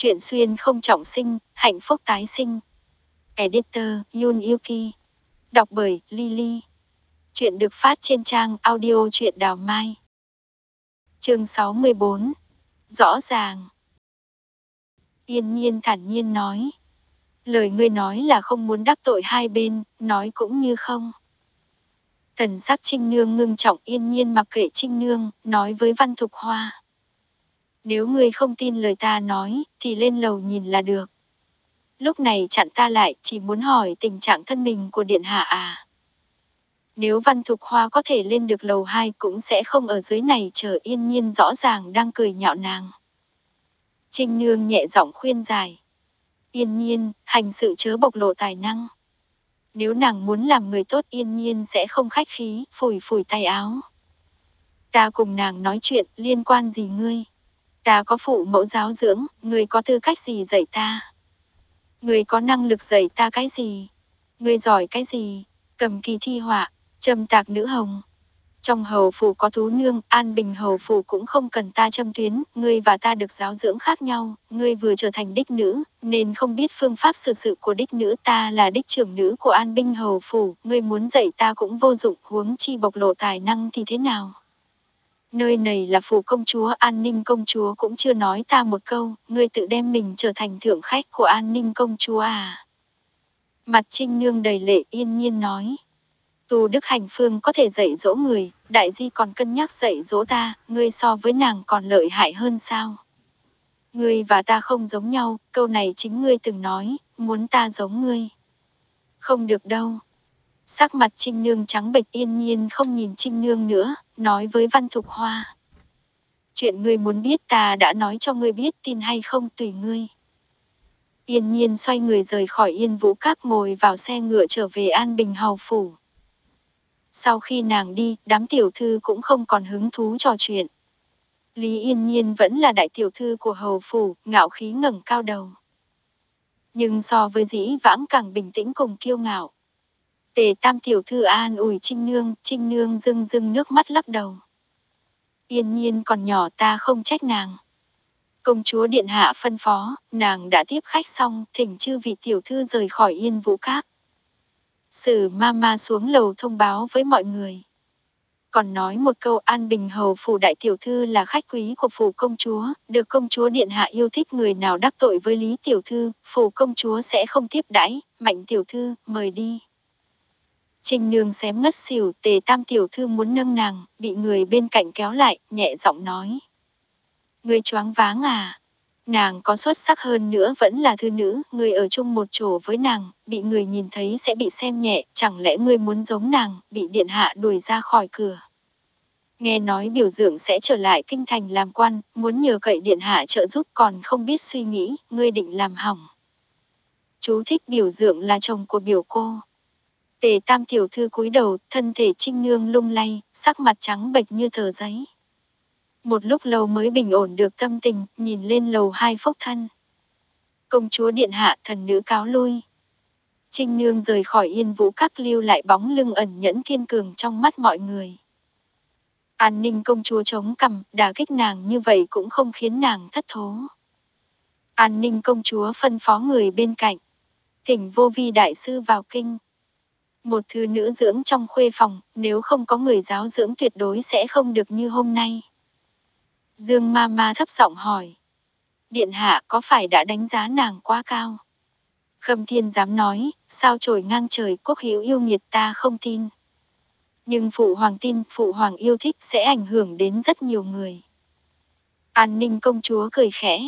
Chuyện xuyên không trọng sinh, hạnh phúc tái sinh. Editor Yun Yuki. Đọc bởi Lily. Chuyện được phát trên trang audio truyện đào mai. Chương 64. Rõ ràng. Yên nhiên thản nhiên nói. Lời ngươi nói là không muốn đắc tội hai bên, nói cũng như không. Thần sắc Trinh Nương ngưng trọng yên nhiên mặc kệ Trinh Nương, nói với Văn Thục Hoa. Nếu ngươi không tin lời ta nói, thì lên lầu nhìn là được. Lúc này chặn ta lại, chỉ muốn hỏi tình trạng thân mình của Điện Hạ à. Nếu Văn Thục Hoa có thể lên được lầu 2 cũng sẽ không ở dưới này chờ yên nhiên rõ ràng đang cười nhạo nàng. Trinh Nương nhẹ giọng khuyên giải. Yên nhiên, hành sự chớ bộc lộ tài năng. Nếu nàng muốn làm người tốt yên nhiên sẽ không khách khí, phủi phủi tay áo. Ta cùng nàng nói chuyện, liên quan gì ngươi? Ta có phụ mẫu giáo dưỡng, người có tư cách gì dạy ta? Người có năng lực dạy ta cái gì? Người giỏi cái gì? Cầm kỳ thi họa, trầm tạc nữ hồng. Trong hầu phủ có thú nương, an bình hầu phủ cũng không cần ta châm tuyến, ngươi và ta được giáo dưỡng khác nhau, ngươi vừa trở thành đích nữ, nên không biết phương pháp xử sự của đích nữ ta là đích trưởng nữ của an bình hầu phủ, ngươi muốn dạy ta cũng vô dụng, huống chi bộc lộ tài năng thì thế nào? Nơi này là phủ công chúa, an ninh công chúa cũng chưa nói ta một câu, ngươi tự đem mình trở thành thượng khách của an ninh công chúa à? Mặt trinh nương đầy lệ yên nhiên nói. tù Đức Hành Phương có thể dạy dỗ người, đại di còn cân nhắc dạy dỗ ta, ngươi so với nàng còn lợi hại hơn sao? Ngươi và ta không giống nhau, câu này chính ngươi từng nói, muốn ta giống ngươi. Không được đâu. Sắc mặt Trinh Nương trắng bệch yên nhiên không nhìn Trinh Nương nữa, nói với Văn Thục Hoa. Chuyện ngươi muốn biết ta đã nói cho ngươi biết tin hay không tùy ngươi. Yên nhiên xoay người rời khỏi Yên Vũ Các ngồi vào xe ngựa trở về An Bình Hầu Phủ. Sau khi nàng đi, đám tiểu thư cũng không còn hứng thú trò chuyện. Lý Yên Nhiên vẫn là đại tiểu thư của hầu phủ, ngạo khí ngẩng cao đầu. Nhưng so với dĩ vãng càng bình tĩnh cùng kiêu ngạo. Tề tam tiểu thư an ủi Trinh Nương, Trinh Nương rưng rưng nước mắt lắc đầu. Yên nhiên còn nhỏ ta không trách nàng. Công chúa điện hạ phân phó, nàng đã tiếp khách xong, thỉnh chư vị tiểu thư rời khỏi yên vũ các. Sử mama xuống lầu thông báo với mọi người. Còn nói một câu an bình hầu phủ đại tiểu thư là khách quý của phủ công chúa, được công chúa điện hạ yêu thích người nào đắc tội với lý tiểu thư, phủ công chúa sẽ không tiếp đãi, mạnh tiểu thư, mời đi. Trình nương xém ngất xỉu, tề tam tiểu thư muốn nâng nàng, bị người bên cạnh kéo lại, nhẹ giọng nói. Người choáng váng à, Nàng có xuất sắc hơn nữa vẫn là thư nữ, người ở chung một chỗ với nàng, bị người nhìn thấy sẽ bị xem nhẹ, chẳng lẽ ngươi muốn giống nàng, bị điện hạ đuổi ra khỏi cửa. Nghe nói biểu dưỡng sẽ trở lại kinh thành làm quan, muốn nhờ cậy điện hạ trợ giúp còn không biết suy nghĩ, ngươi định làm hỏng. Chú thích biểu dưỡng là chồng của biểu cô. Tề tam tiểu thư cúi đầu, thân thể trinh nương lung lay, sắc mặt trắng bệch như tờ giấy. Một lúc lâu mới bình ổn được tâm tình, nhìn lên lầu hai phốc thân. Công chúa điện hạ thần nữ cáo lui. Trinh Nương rời khỏi yên vũ các lưu lại bóng lưng ẩn nhẫn kiên cường trong mắt mọi người. An ninh công chúa chống cằm, đả kích nàng như vậy cũng không khiến nàng thất thố. An ninh công chúa phân phó người bên cạnh. Thỉnh vô vi đại sư vào kinh. Một thư nữ dưỡng trong khuê phòng, nếu không có người giáo dưỡng tuyệt đối sẽ không được như hôm nay. Dương ma ma thấp giọng hỏi. Điện hạ có phải đã đánh giá nàng quá cao? Khâm thiên dám nói, sao trồi ngang trời quốc hữu yêu nghiệt ta không tin. Nhưng phụ hoàng tin, phụ hoàng yêu thích sẽ ảnh hưởng đến rất nhiều người. An ninh công chúa cười khẽ.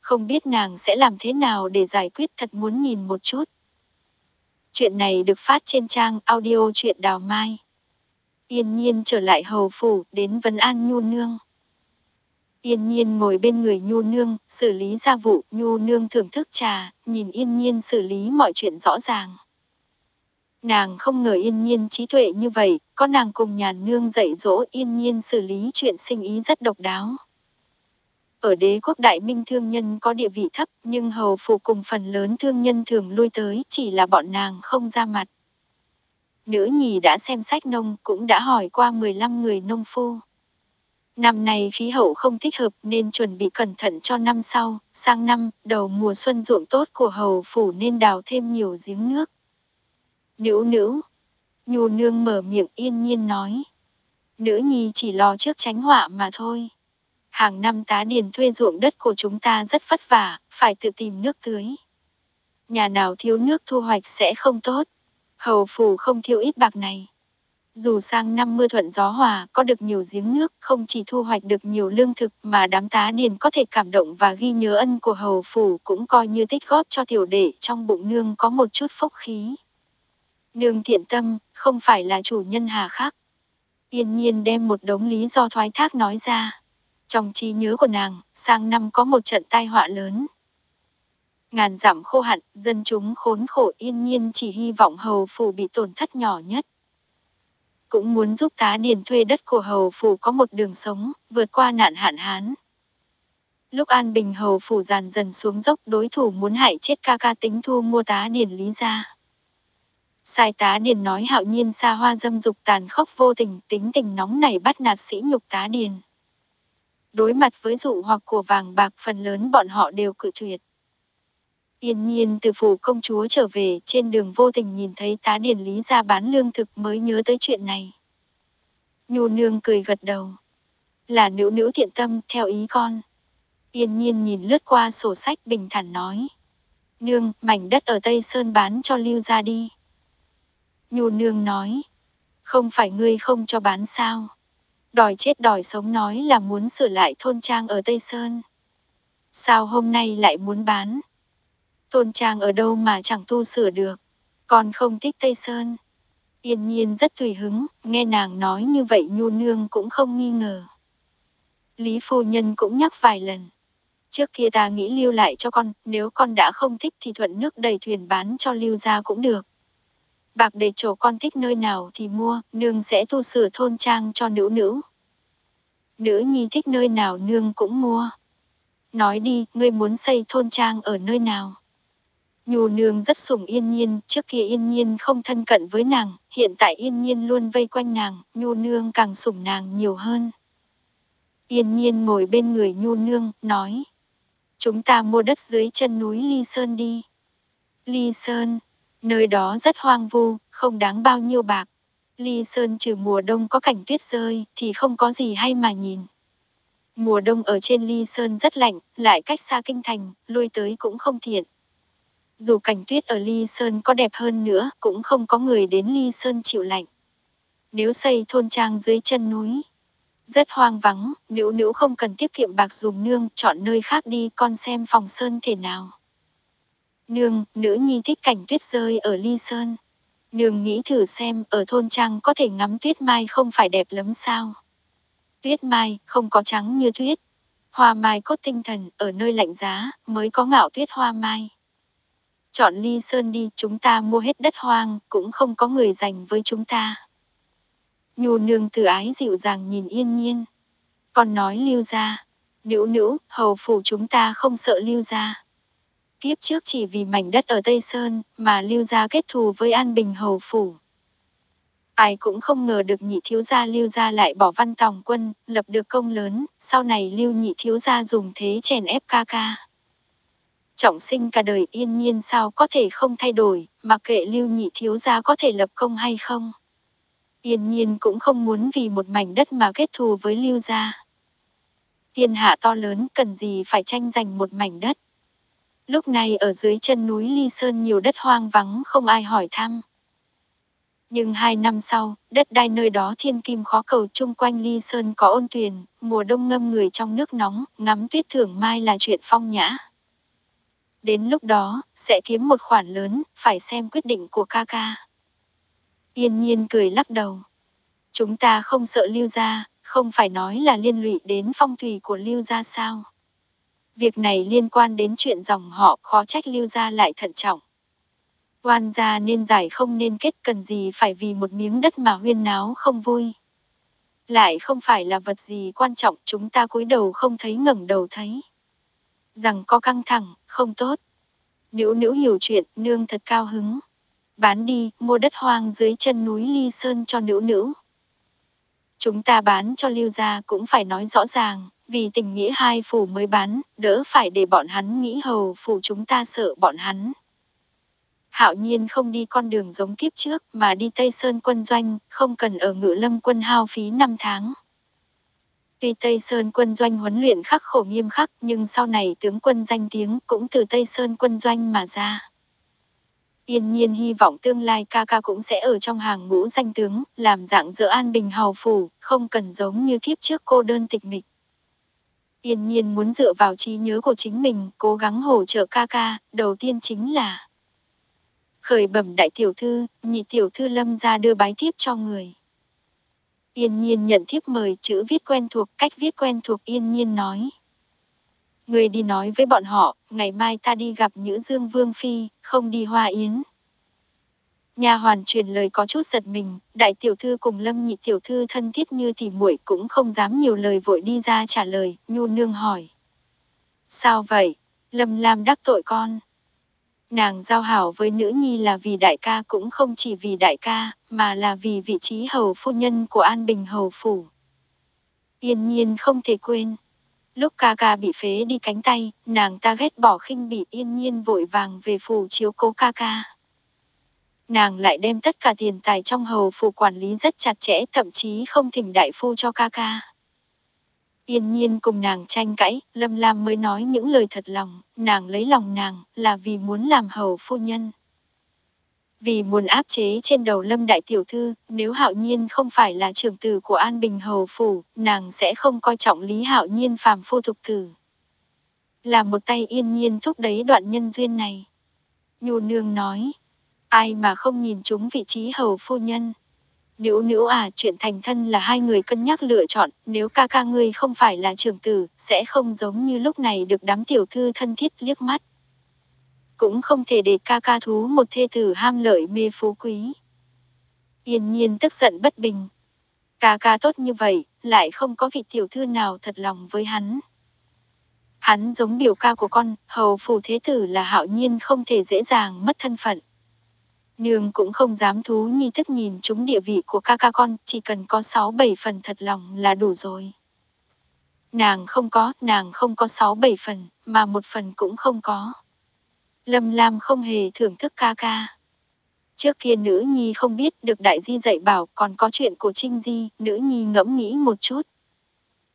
Không biết nàng sẽ làm thế nào để giải quyết thật muốn nhìn một chút. Chuyện này được phát trên trang audio chuyện đào mai. Yên nhiên trở lại hầu phủ đến vấn an nhu nương. Yên nhiên ngồi bên người Nhu Nương, xử lý gia vụ, Nhu Nương thưởng thức trà, nhìn Yên nhiên xử lý mọi chuyện rõ ràng. Nàng không ngờ Yên nhiên trí tuệ như vậy, có nàng cùng nhà nương dạy dỗ Yên nhiên xử lý chuyện sinh ý rất độc đáo. Ở đế quốc đại minh thương nhân có địa vị thấp, nhưng hầu phủ cùng phần lớn thương nhân thường lui tới, chỉ là bọn nàng không ra mặt. Nữ nhì đã xem sách nông, cũng đã hỏi qua 15 người nông phu. Năm nay khí hậu không thích hợp nên chuẩn bị cẩn thận cho năm sau, Sang năm, đầu mùa xuân ruộng tốt của hầu phủ nên đào thêm nhiều giếng nước. Nữ nữ, nhu nương mở miệng yên nhiên nói. Nữ nhi chỉ lo trước tránh họa mà thôi. Hàng năm tá điền thuê ruộng đất của chúng ta rất vất vả, phải tự tìm nước tưới. Nhà nào thiếu nước thu hoạch sẽ không tốt. Hầu phủ không thiếu ít bạc này. Dù sang năm mưa thuận gió hòa, có được nhiều giếng nước, không chỉ thu hoạch được nhiều lương thực mà đám tá điền có thể cảm động và ghi nhớ ân của hầu phủ cũng coi như tích góp cho tiểu đệ trong bụng nương có một chút phúc khí. Nương thiện tâm, không phải là chủ nhân hà khắc. Yên nhiên đem một đống lý do thoái thác nói ra. Trong trí nhớ của nàng, sang năm có một trận tai họa lớn. Ngàn dặm khô hạn, dân chúng khốn khổ yên nhiên chỉ hy vọng hầu phủ bị tổn thất nhỏ nhất cũng muốn giúp tá điền thuê đất của hầu phủ có một đường sống, vượt qua nạn hạn hán. Lúc An Bình hầu phủ dàn dần xuống dốc đối thủ muốn hại chết ca ca tính thu mua tá điền lý ra. Sai tá điền nói hạo nhiên xa hoa dâm dục tàn khốc vô tình tính tình nóng này bắt nạt sĩ nhục tá điền. Đối mặt với dụ hoặc của vàng bạc phần lớn bọn họ đều cự tuyệt. Yên nhiên từ phủ công chúa trở về trên đường vô tình nhìn thấy tá điển lý ra bán lương thực mới nhớ tới chuyện này. Nhu nương cười gật đầu. Là nữ nữ thiện tâm theo ý con. Yên nhiên nhìn lướt qua sổ sách bình thản nói. Nương, mảnh đất ở Tây Sơn bán cho lưu ra đi. Nhu nương nói. Không phải ngươi không cho bán sao. Đòi chết đòi sống nói là muốn sửa lại thôn trang ở Tây Sơn. Sao hôm nay lại muốn bán? Thôn trang ở đâu mà chẳng tu sửa được. Còn không thích Tây Sơn. Yên nhiên rất tùy hứng, nghe nàng nói như vậy nhu nương cũng không nghi ngờ. Lý phu nhân cũng nhắc vài lần. Trước kia ta nghĩ lưu lại cho con, nếu con đã không thích thì thuận nước đầy thuyền bán cho lưu ra cũng được. Bạc để chỗ con thích nơi nào thì mua, nương sẽ tu sửa thôn trang cho nữ nữ. Nữ nhi thích nơi nào nương cũng mua. Nói đi, ngươi muốn xây thôn trang ở nơi nào? Nhù nương rất sủng yên nhiên, trước kia yên nhiên không thân cận với nàng, hiện tại yên nhiên luôn vây quanh nàng, nhu nương càng sủng nàng nhiều hơn. Yên nhiên ngồi bên người nhu nương, nói. Chúng ta mua đất dưới chân núi Ly Sơn đi. Ly Sơn, nơi đó rất hoang vu, không đáng bao nhiêu bạc. Ly Sơn trừ mùa đông có cảnh tuyết rơi, thì không có gì hay mà nhìn. Mùa đông ở trên Ly Sơn rất lạnh, lại cách xa kinh thành, lui tới cũng không thiện. Dù cảnh tuyết ở Ly Sơn có đẹp hơn nữa, cũng không có người đến Ly Sơn chịu lạnh. Nếu xây thôn trang dưới chân núi, rất hoang vắng, nữ nữ không cần tiết kiệm bạc dùng nương, chọn nơi khác đi con xem phòng sơn thể nào. Nương, nữ nhi thích cảnh tuyết rơi ở Ly Sơn. Nương nghĩ thử xem ở thôn trang có thể ngắm tuyết mai không phải đẹp lắm sao. Tuyết mai, không có trắng như tuyết. Hoa mai có tinh thần, ở nơi lạnh giá, mới có ngạo tuyết hoa mai. Chọn ly sơn đi, chúng ta mua hết đất hoang, cũng không có người dành với chúng ta. Nhu nương từ ái dịu dàng nhìn yên nhiên. Còn nói lưu ra, nữ nữ, hầu phủ chúng ta không sợ lưu ra. Kiếp trước chỉ vì mảnh đất ở Tây Sơn mà lưu gia kết thù với An Bình hầu phủ. Ai cũng không ngờ được nhị thiếu gia lưu gia lại bỏ văn tòng quân, lập được công lớn, sau này lưu nhị thiếu gia dùng thế chèn ép ca ca trọng sinh cả đời yên nhiên sao có thể không thay đổi, mặc kệ lưu nhị thiếu gia có thể lập công hay không. Yên nhiên cũng không muốn vì một mảnh đất mà kết thù với lưu gia. Thiên hạ to lớn cần gì phải tranh giành một mảnh đất. Lúc này ở dưới chân núi Ly Sơn nhiều đất hoang vắng không ai hỏi thăm. Nhưng hai năm sau, đất đai nơi đó thiên kim khó cầu chung quanh Ly Sơn có ôn tuyền, mùa đông ngâm người trong nước nóng, ngắm tuyết thưởng mai là chuyện phong nhã. Đến lúc đó, sẽ kiếm một khoản lớn, phải xem quyết định của ca ca. Yên nhiên cười lắc đầu. Chúng ta không sợ lưu gia, không phải nói là liên lụy đến phong thủy của lưu gia sao. Việc này liên quan đến chuyện dòng họ khó trách lưu gia lại thận trọng. Quan gia nên giải không nên kết cần gì phải vì một miếng đất mà huyên náo không vui. Lại không phải là vật gì quan trọng chúng ta cúi đầu không thấy ngẩng đầu thấy rằng có căng thẳng, không tốt. Nữ nữ hiểu chuyện, nương thật cao hứng. Bán đi, mua đất hoang dưới chân núi Ly Sơn cho nữ nữ. Chúng ta bán cho lưu gia cũng phải nói rõ ràng, vì tình nghĩa hai phủ mới bán, đỡ phải để bọn hắn nghĩ hầu phủ chúng ta sợ bọn hắn. Hạo nhiên không đi con đường giống kiếp trước mà đi Tây Sơn quân doanh, không cần ở ngự lâm quân hao phí 5 tháng. Tuy Tây Sơn quân doanh huấn luyện khắc khổ nghiêm khắc nhưng sau này tướng quân danh tiếng cũng từ Tây Sơn quân doanh mà ra. Yên nhiên hy vọng tương lai ca ca cũng sẽ ở trong hàng ngũ danh tướng, làm dạng dỡ an bình hào phủ, không cần giống như kiếp trước cô đơn tịch mịch. Yên nhiên muốn dựa vào trí nhớ của chính mình, cố gắng hỗ trợ ca ca, đầu tiên chính là khởi bẩm đại tiểu thư, nhị tiểu thư lâm ra đưa bái thiếp cho người. Yên nhiên nhận thiếp mời chữ viết quen thuộc, cách viết quen thuộc yên nhiên nói. Người đi nói với bọn họ, ngày mai ta đi gặp Nhữ Dương Vương Phi, không đi hoa yến. Nhà hoàn truyền lời có chút giật mình, đại tiểu thư cùng lâm nhị tiểu thư thân thiết như thì muội cũng không dám nhiều lời vội đi ra trả lời, nhu nương hỏi. Sao vậy? Lâm Lam đắc tội con. Nàng giao hảo với nữ nhi là vì đại ca cũng không chỉ vì đại ca, mà là vì vị trí hầu phu nhân của An Bình hầu phủ. Yên nhiên không thể quên. Lúc Kaka bị phế đi cánh tay, nàng ta ghét bỏ khinh bị yên nhiên vội vàng về phủ chiếu cố Kaka. Nàng lại đem tất cả tiền tài trong hầu phủ quản lý rất chặt chẽ thậm chí không thỉnh đại phu cho Kaka. Yên nhiên cùng nàng tranh cãi, Lâm Lam mới nói những lời thật lòng, nàng lấy lòng nàng là vì muốn làm hầu phu nhân. Vì muốn áp chế trên đầu Lâm Đại Tiểu Thư, nếu Hạo Nhiên không phải là trưởng tử của An Bình Hầu Phủ, nàng sẽ không coi trọng Lý Hạo Nhiên phàm phu tục tử. Là một tay yên nhiên thúc đẩy đoạn nhân duyên này. Nhu nương nói, ai mà không nhìn chúng vị trí hầu phu nhân. Nữ nữ à, chuyện thành thân là hai người cân nhắc lựa chọn, nếu ca ca ngươi không phải là trưởng tử, sẽ không giống như lúc này được đám tiểu thư thân thiết liếc mắt cũng không thể để ca ca thú một thê tử ham lợi mê phú quý. Yên nhiên tức giận bất bình. Ca ca tốt như vậy, lại không có vị tiểu thư nào thật lòng với hắn. Hắn giống biểu ca của con, hầu phù thế tử là hạo nhiên không thể dễ dàng mất thân phận. Nương cũng không dám thú nhi thức nhìn chúng địa vị của ca ca con, chỉ cần có 6-7 phần thật lòng là đủ rồi. Nàng không có, nàng không có 6-7 phần, mà một phần cũng không có. Lâm Lam không hề thưởng thức ca ca. Trước kia nữ nhi không biết được đại di dạy bảo còn có chuyện của Trinh Di, nữ nhi ngẫm nghĩ một chút.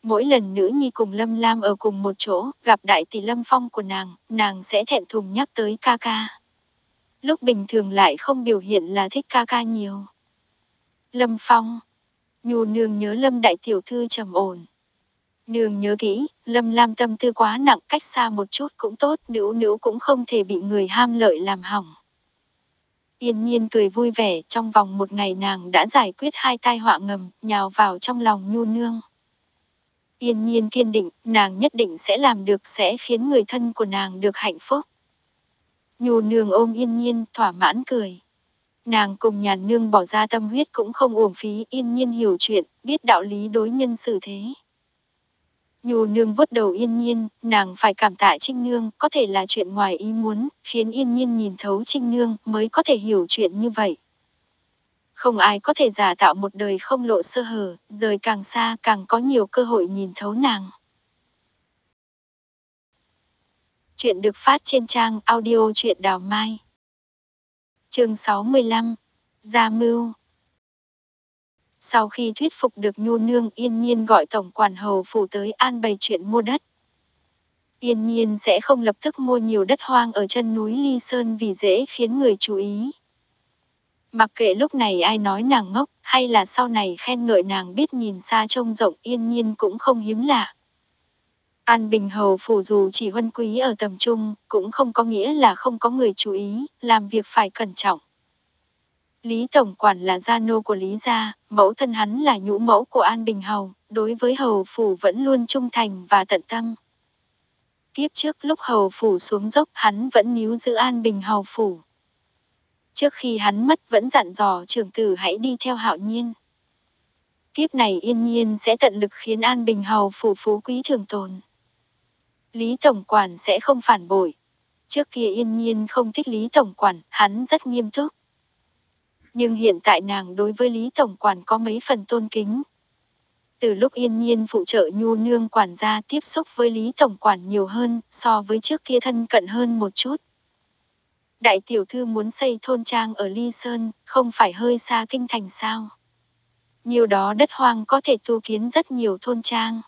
Mỗi lần nữ nhi cùng Lâm Lam ở cùng một chỗ, gặp đại tỷ Lâm Phong của nàng, nàng sẽ thẹn thùng nhắc tới ca ca. Lúc bình thường lại không biểu hiện là thích ca ca nhiều. Lâm Phong. Nhu nương nhớ Lâm đại tiểu thư trầm ổn. Nương nhớ kỹ, Lâm Lam tâm tư quá nặng cách xa một chút cũng tốt, nữ nữ cũng không thể bị người ham lợi làm hỏng. Yên nhiên cười vui vẻ, trong vòng một ngày nàng đã giải quyết hai tai họa ngầm, nhào vào trong lòng nhu nương. Yên nhiên kiên định, nàng nhất định sẽ làm được sẽ khiến người thân của nàng được hạnh phúc. Nhu nương ôm yên nhiên, thỏa mãn cười. Nàng cùng nhàn nương bỏ ra tâm huyết cũng không uổng phí, yên nhiên hiểu chuyện, biết đạo lý đối nhân xử thế. Nhu nương vuốt đầu yên nhiên, nàng phải cảm tạ trinh nương, có thể là chuyện ngoài ý muốn, khiến yên nhiên nhìn thấu trinh nương mới có thể hiểu chuyện như vậy. Không ai có thể giả tạo một đời không lộ sơ hở, rời càng xa càng có nhiều cơ hội nhìn thấu nàng. Chuyện được phát trên trang audio truyện đào mai. chương 65 Gia mưu sau khi thuyết phục được Nhu Nương yên nhiên gọi Tổng quản hầu phủ tới an bày chuyện mua đất. Yên nhiên sẽ không lập tức mua nhiều đất hoang ở chân núi Ly Sơn vì dễ khiến người chú ý. Mặc kệ lúc này ai nói nàng ngốc, hay là sau này khen ngợi nàng biết nhìn xa trông rộng yên nhiên cũng không hiếm lạ. An Bình Hầu phủ dù chỉ huân quý ở tầm trung, cũng không có nghĩa là không có người chú ý, làm việc phải cẩn trọng. Lý Tổng Quản là gia nô của Lý Gia, mẫu thân hắn là nhũ mẫu của An Bình Hầu, đối với Hầu Phủ vẫn luôn trung thành và tận tâm. Tiếp trước lúc Hầu Phủ xuống dốc hắn vẫn níu giữ An Bình Hầu Phủ. Trước khi hắn mất vẫn dặn dò trưởng tử hãy đi theo hạo nhiên. Tiếp này yên nhiên sẽ tận lực khiến An Bình Hầu Phủ phú quý thường tồn. Lý Tổng Quản sẽ không phản bội. Trước kia yên nhiên không thích Lý Tổng Quản, hắn rất nghiêm túc nhưng hiện tại nàng đối với Lý Tổng Quản có mấy phần tôn kính. Từ lúc yên nhiên phụ trợ nhu nương quản gia tiếp xúc với Lý Tổng Quản nhiều hơn so với trước kia thân cận hơn một chút. Đại tiểu thư muốn xây thôn trang ở Ly Sơn, không phải hơi xa kinh thành sao? Nhiều đó đất hoang có thể tu kiến rất nhiều thôn trang.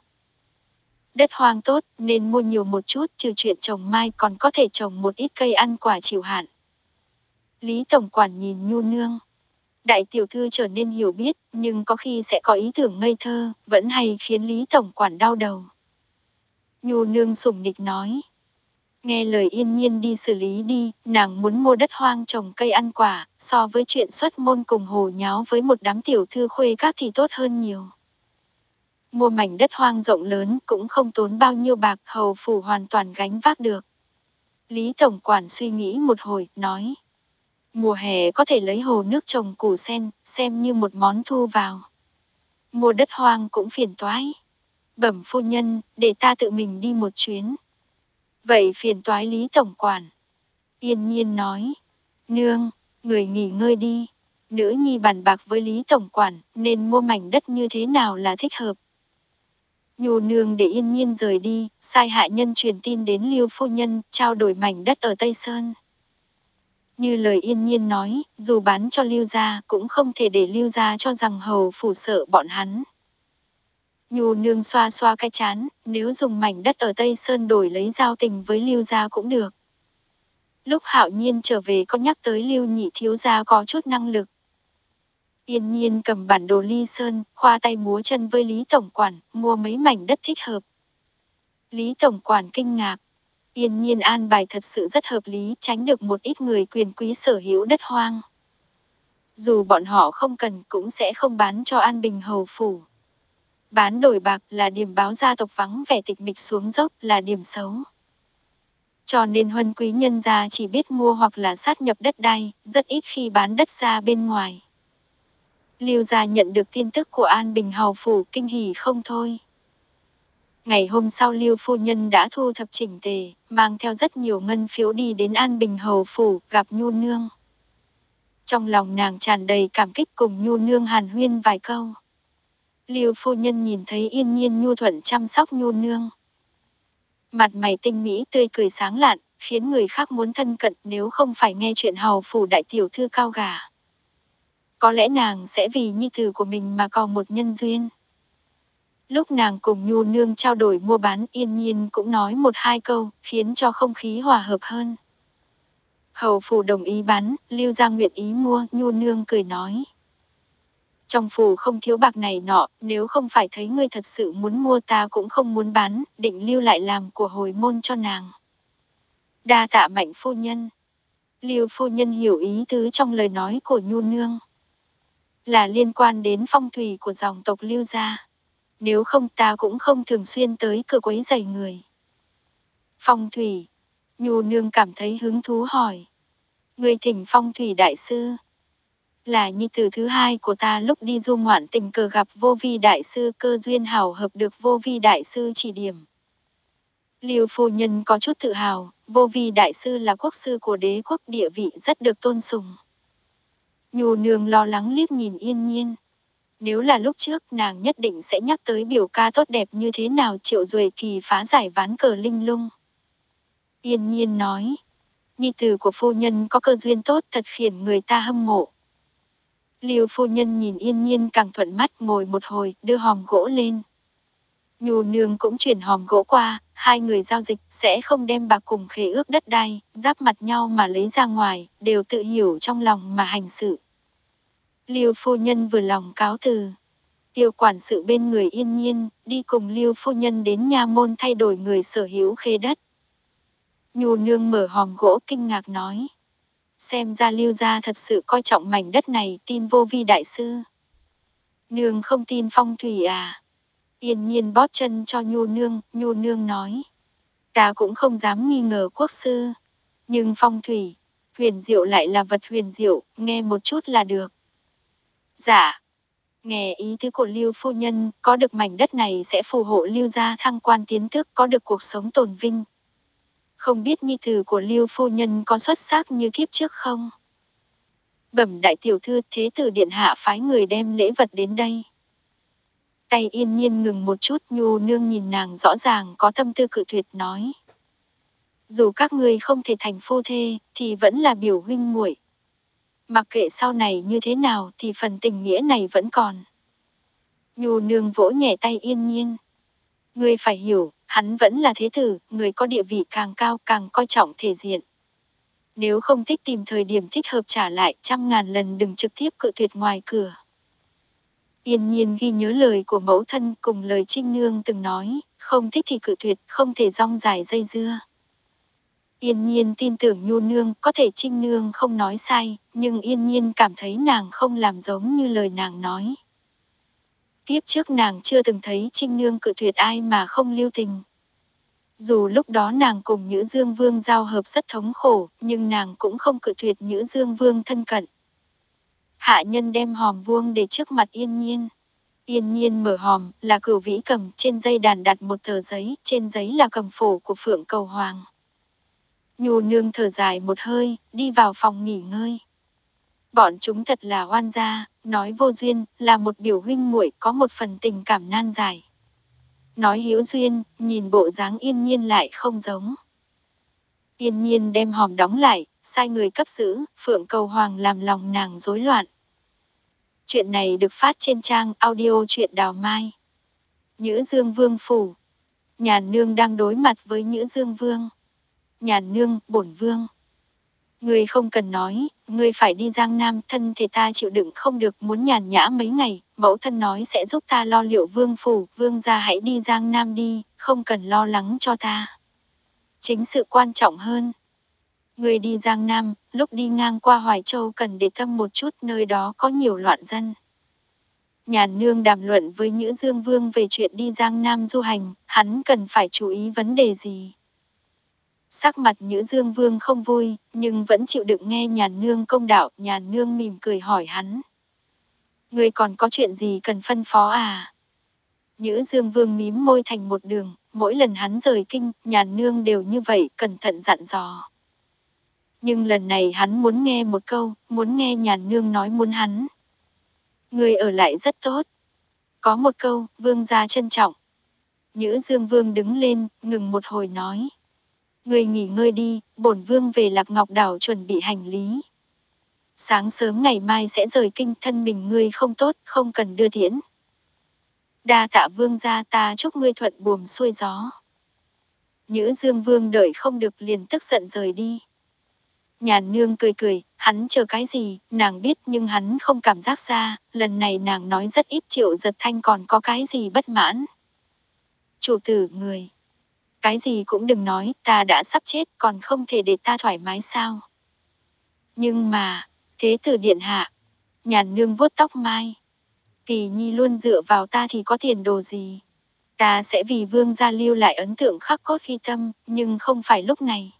Đất hoang tốt nên mua nhiều một chút trừ chuyện trồng mai còn có thể trồng một ít cây ăn quả chịu hạn. Lý Tổng Quản nhìn Nhu Nương. Đại tiểu thư trở nên hiểu biết, nhưng có khi sẽ có ý tưởng ngây thơ, vẫn hay khiến Lý Tổng Quản đau đầu. Nhu Nương sủng nịch nói. Nghe lời yên nhiên đi xử lý đi, nàng muốn mua đất hoang trồng cây ăn quả, so với chuyện xuất môn cùng hồ nháo với một đám tiểu thư khuê các thì tốt hơn nhiều. Mua mảnh đất hoang rộng lớn cũng không tốn bao nhiêu bạc hầu phủ hoàn toàn gánh vác được. Lý Tổng Quản suy nghĩ một hồi, nói. Mùa hè có thể lấy hồ nước trồng củ sen, xem như một món thu vào. Mua đất hoang cũng phiền toái. Bẩm phu nhân, để ta tự mình đi một chuyến. Vậy phiền toái Lý Tổng Quản. Yên nhiên nói. Nương, người nghỉ ngơi đi. Nữ nhi bàn bạc với Lý Tổng Quản nên mua mảnh đất như thế nào là thích hợp. Nhù nương để yên nhiên rời đi, sai hạ nhân truyền tin đến Lưu Phu Nhân, trao đổi mảnh đất ở Tây Sơn. Như lời yên nhiên nói, dù bán cho Lưu gia cũng không thể để Lưu gia cho rằng hầu phủ sợ bọn hắn. Nhu nương xoa xoa cái chán, nếu dùng mảnh đất ở Tây Sơn đổi lấy giao tình với Lưu gia cũng được. Lúc hạo nhiên trở về có nhắc tới Lưu nhị thiếu gia có chút năng lực. Yên nhiên cầm bản đồ ly sơn, khoa tay múa chân với Lý Tổng Quản, mua mấy mảnh đất thích hợp. Lý Tổng Quản kinh ngạc. Yên nhiên an bài thật sự rất hợp lý, tránh được một ít người quyền quý sở hữu đất hoang. Dù bọn họ không cần cũng sẽ không bán cho An Bình Hầu Phủ. Bán đổi bạc là điểm báo gia tộc vắng vẻ tịch mịch xuống dốc là điểm xấu. Cho nên huân quý nhân gia chỉ biết mua hoặc là sát nhập đất đai, rất ít khi bán đất ra bên ngoài. Lưu gia nhận được tin tức của An Bình Hầu Phủ kinh hỉ không thôi. Ngày hôm sau Lưu Phu Nhân đã thu thập chỉnh tề, mang theo rất nhiều ngân phiếu đi đến An Bình Hầu Phủ gặp Nhu Nương. Trong lòng nàng tràn đầy cảm kích cùng Nhu Nương hàn huyên vài câu. Lưu Phu Nhân nhìn thấy yên nhiên Nhu Thuận chăm sóc Nhu Nương. Mặt mày tinh mỹ tươi cười sáng lạn, khiến người khác muốn thân cận nếu không phải nghe chuyện hầu phủ đại tiểu thư cao gà. Có lẽ nàng sẽ vì nhi tử của mình mà còn một nhân duyên. Lúc nàng cùng Nhu Nương trao đổi mua bán yên nhiên cũng nói một hai câu, khiến cho không khí hòa hợp hơn. Hầu phủ đồng ý bán, Lưu gia nguyện ý mua, Nhu Nương cười nói. Trong phủ không thiếu bạc này nọ, nếu không phải thấy ngươi thật sự muốn mua ta cũng không muốn bán, định lưu lại làm của hồi môn cho nàng. Đa tạ mạnh phu nhân. Lưu phu nhân hiểu ý tứ trong lời nói của Nhu Nương. Là liên quan đến phong thủy của dòng tộc Lưu gia. Nếu không ta cũng không thường xuyên tới cửa quấy giày người. Phong thủy. Nhu Nương cảm thấy hứng thú hỏi. Người thỉnh phong thủy đại sư, là nhi tử thứ hai của ta lúc đi du ngoạn tình cờ gặp vô vi đại sư cơ duyên hảo hợp được vô vi đại sư chỉ điểm. Liêu phu nhân có chút tự hào, vô vi đại sư là quốc sư của đế quốc địa vị rất được tôn sùng. Nhu nương lo lắng liếc nhìn yên nhiên. Nếu là lúc trước nàng nhất định sẽ nhắc tới biểu ca tốt đẹp như thế nào triệu duệ kỳ phá giải ván cờ linh lung. Yên nhiên nói, nhi tử của phu nhân có cơ duyên tốt thật khiến người ta hâm mộ. Liêu phu nhân nhìn yên nhiên càng thuận mắt ngồi một hồi, đưa hòm gỗ lên. Nhù nương cũng chuyển hòm gỗ qua, hai người giao dịch sẽ không đem bạc cùng khế ước đất đai, giáp mặt nhau mà lấy ra ngoài, đều tự hiểu trong lòng mà hành sự. Liêu phu nhân vừa lòng cáo từ. Tiêu quản sự bên người yên nhiên, đi cùng Liêu phu nhân đến nha môn thay đổi người sở hữu khê đất. Nhu nương mở hòm gỗ kinh ngạc nói. Xem ra lưu gia thật sự coi trọng mảnh đất này tin vô vi đại sư. Nương không tin phong thủy à? Yên nhiên bóp chân cho nhu nương, nhu nương nói. Ta cũng không dám nghi ngờ quốc sư. Nhưng phong thủy, huyền diệu lại là vật huyền diệu, nghe một chút là được. Dạ. Nghe ý tứ của Lưu phu nhân, có được mảnh đất này sẽ phù hộ Lưu gia thăng quan tiến tước, có được cuộc sống tồn vinh, không biết nhi tử của Lưu phu nhân có xuất sắc như kiếp trước không? Bẩm đại tiểu thư thế tử điện hạ phái người đem lễ vật đến đây. Tay yên nhiên ngừng một chút nhu nương nhìn nàng rõ ràng có tâm tư cự tuyệt nói. Dù các ngươi không thể thành phu thê, thì vẫn là biểu huynh muội. Mặc kệ sau này như thế nào thì phần tình nghĩa này vẫn còn. Nhu nương vỗ nhẹ tay yên nhiên. Ngươi phải hiểu, hắn vẫn là thế tử, người có địa vị càng cao càng coi trọng thể diện. Nếu không thích tìm thời điểm thích hợp trả lại trăm ngàn lần đừng trực tiếp cự tuyệt ngoài cửa. Yên nhiên ghi nhớ lời của mẫu thân cùng lời Trinh Nương từng nói, không thích thì cự tuyệt, không thể rong dài dây dưa. Yên nhiên tin tưởng Nhu Nương, có thể Trinh Nương không nói sai, nhưng Yên nhiên cảm thấy nàng không làm giống như lời nàng nói. Tiếp trước nàng chưa từng thấy Trinh Nương cự tuyệt ai mà không lưu tình. Dù lúc đó nàng cùng Nhữ Dương Vương giao hợp rất thống khổ, nhưng nàng cũng không cự tuyệt Nhữ Dương Vương thân cận. Hạ nhân đem hòm vuông để trước mặt yên nhiên. Yên nhiên mở hòm, là cửu vĩ cầm, trên dây đàn đặt một tờ giấy, trên giấy là cầm phổ của phượng cầu hoàng. Nhu nương thở dài một hơi, đi vào phòng nghỉ ngơi. Bọn chúng thật là oan gia, nói vô duyên, là một biểu huynh muội có một phần tình cảm nan giải. Nói hữu duyên, nhìn bộ dáng yên nhiên lại không giống. Yên nhiên đem hòm đóng lại, sai người cấp giữ, Phượng Cầu Hoàng làm lòng nàng rối loạn. Chuyện này được phát trên trang audio truyện đào mai. Nhữ Dương Vương Phủ. nhà Nương đang đối mặt với Nhữ Dương Vương. Nhàn Nương, bổn Vương. Ngươi không cần nói, ngươi phải đi Giang Nam, thân thể ta chịu đựng không được muốn nhàn nhã mấy ngày, mẫu thân nói sẽ giúp ta lo liệu vương phủ, vương gia hãy đi Giang Nam đi, không cần lo lắng cho ta. Chính sự quan trọng hơn. Người đi Giang Nam, lúc đi ngang qua Hoài Châu cần để tâm một chút nơi đó có nhiều loạn dân. Nhàn nương đàm luận với Nhữ Dương Vương về chuyện đi Giang Nam du hành, hắn cần phải chú ý vấn đề gì. Sắc mặt Nhữ Dương Vương không vui, nhưng vẫn chịu đựng nghe nhàn nương công đạo, nhàn nương mỉm cười hỏi hắn. Người còn có chuyện gì cần phân phó à? Nhữ Dương Vương mím môi thành một đường, mỗi lần hắn rời kinh, nhàn nương đều như vậy, cẩn thận dặn dò. Nhưng lần này hắn muốn nghe một câu, muốn nghe nhàn nương nói muốn hắn. Người ở lại rất tốt. Có một câu, vương gia trân trọng. Nhữ Dương Vương đứng lên, ngừng một hồi nói. Người nghỉ ngơi đi, bổn vương về Lạc Ngọc Đảo chuẩn bị hành lý. Sáng sớm ngày mai sẽ rời kinh thân mình ngươi không tốt, không cần đưa tiễn. Đa tạ vương gia ta chúc ngươi thuận buồm xuôi gió. Nhữ Dương Vương đợi không được liền tức giận rời đi. Nhàn nương cười cười, hắn chờ cái gì, nàng biết nhưng hắn không cảm giác ra, lần này nàng nói rất ít triệu giật thanh còn có cái gì bất mãn. Chủ tử người. Cái gì cũng đừng nói, ta đã sắp chết còn không thể để ta thoải mái sao. Nhưng mà, thế tử điện hạ, nhàn nương vuốt tóc mai. Kỳ nhi luôn dựa vào ta thì có tiền đồ gì. Ta sẽ vì vương gia lưu lại ấn tượng khắc cốt khi tâm, nhưng không phải lúc này.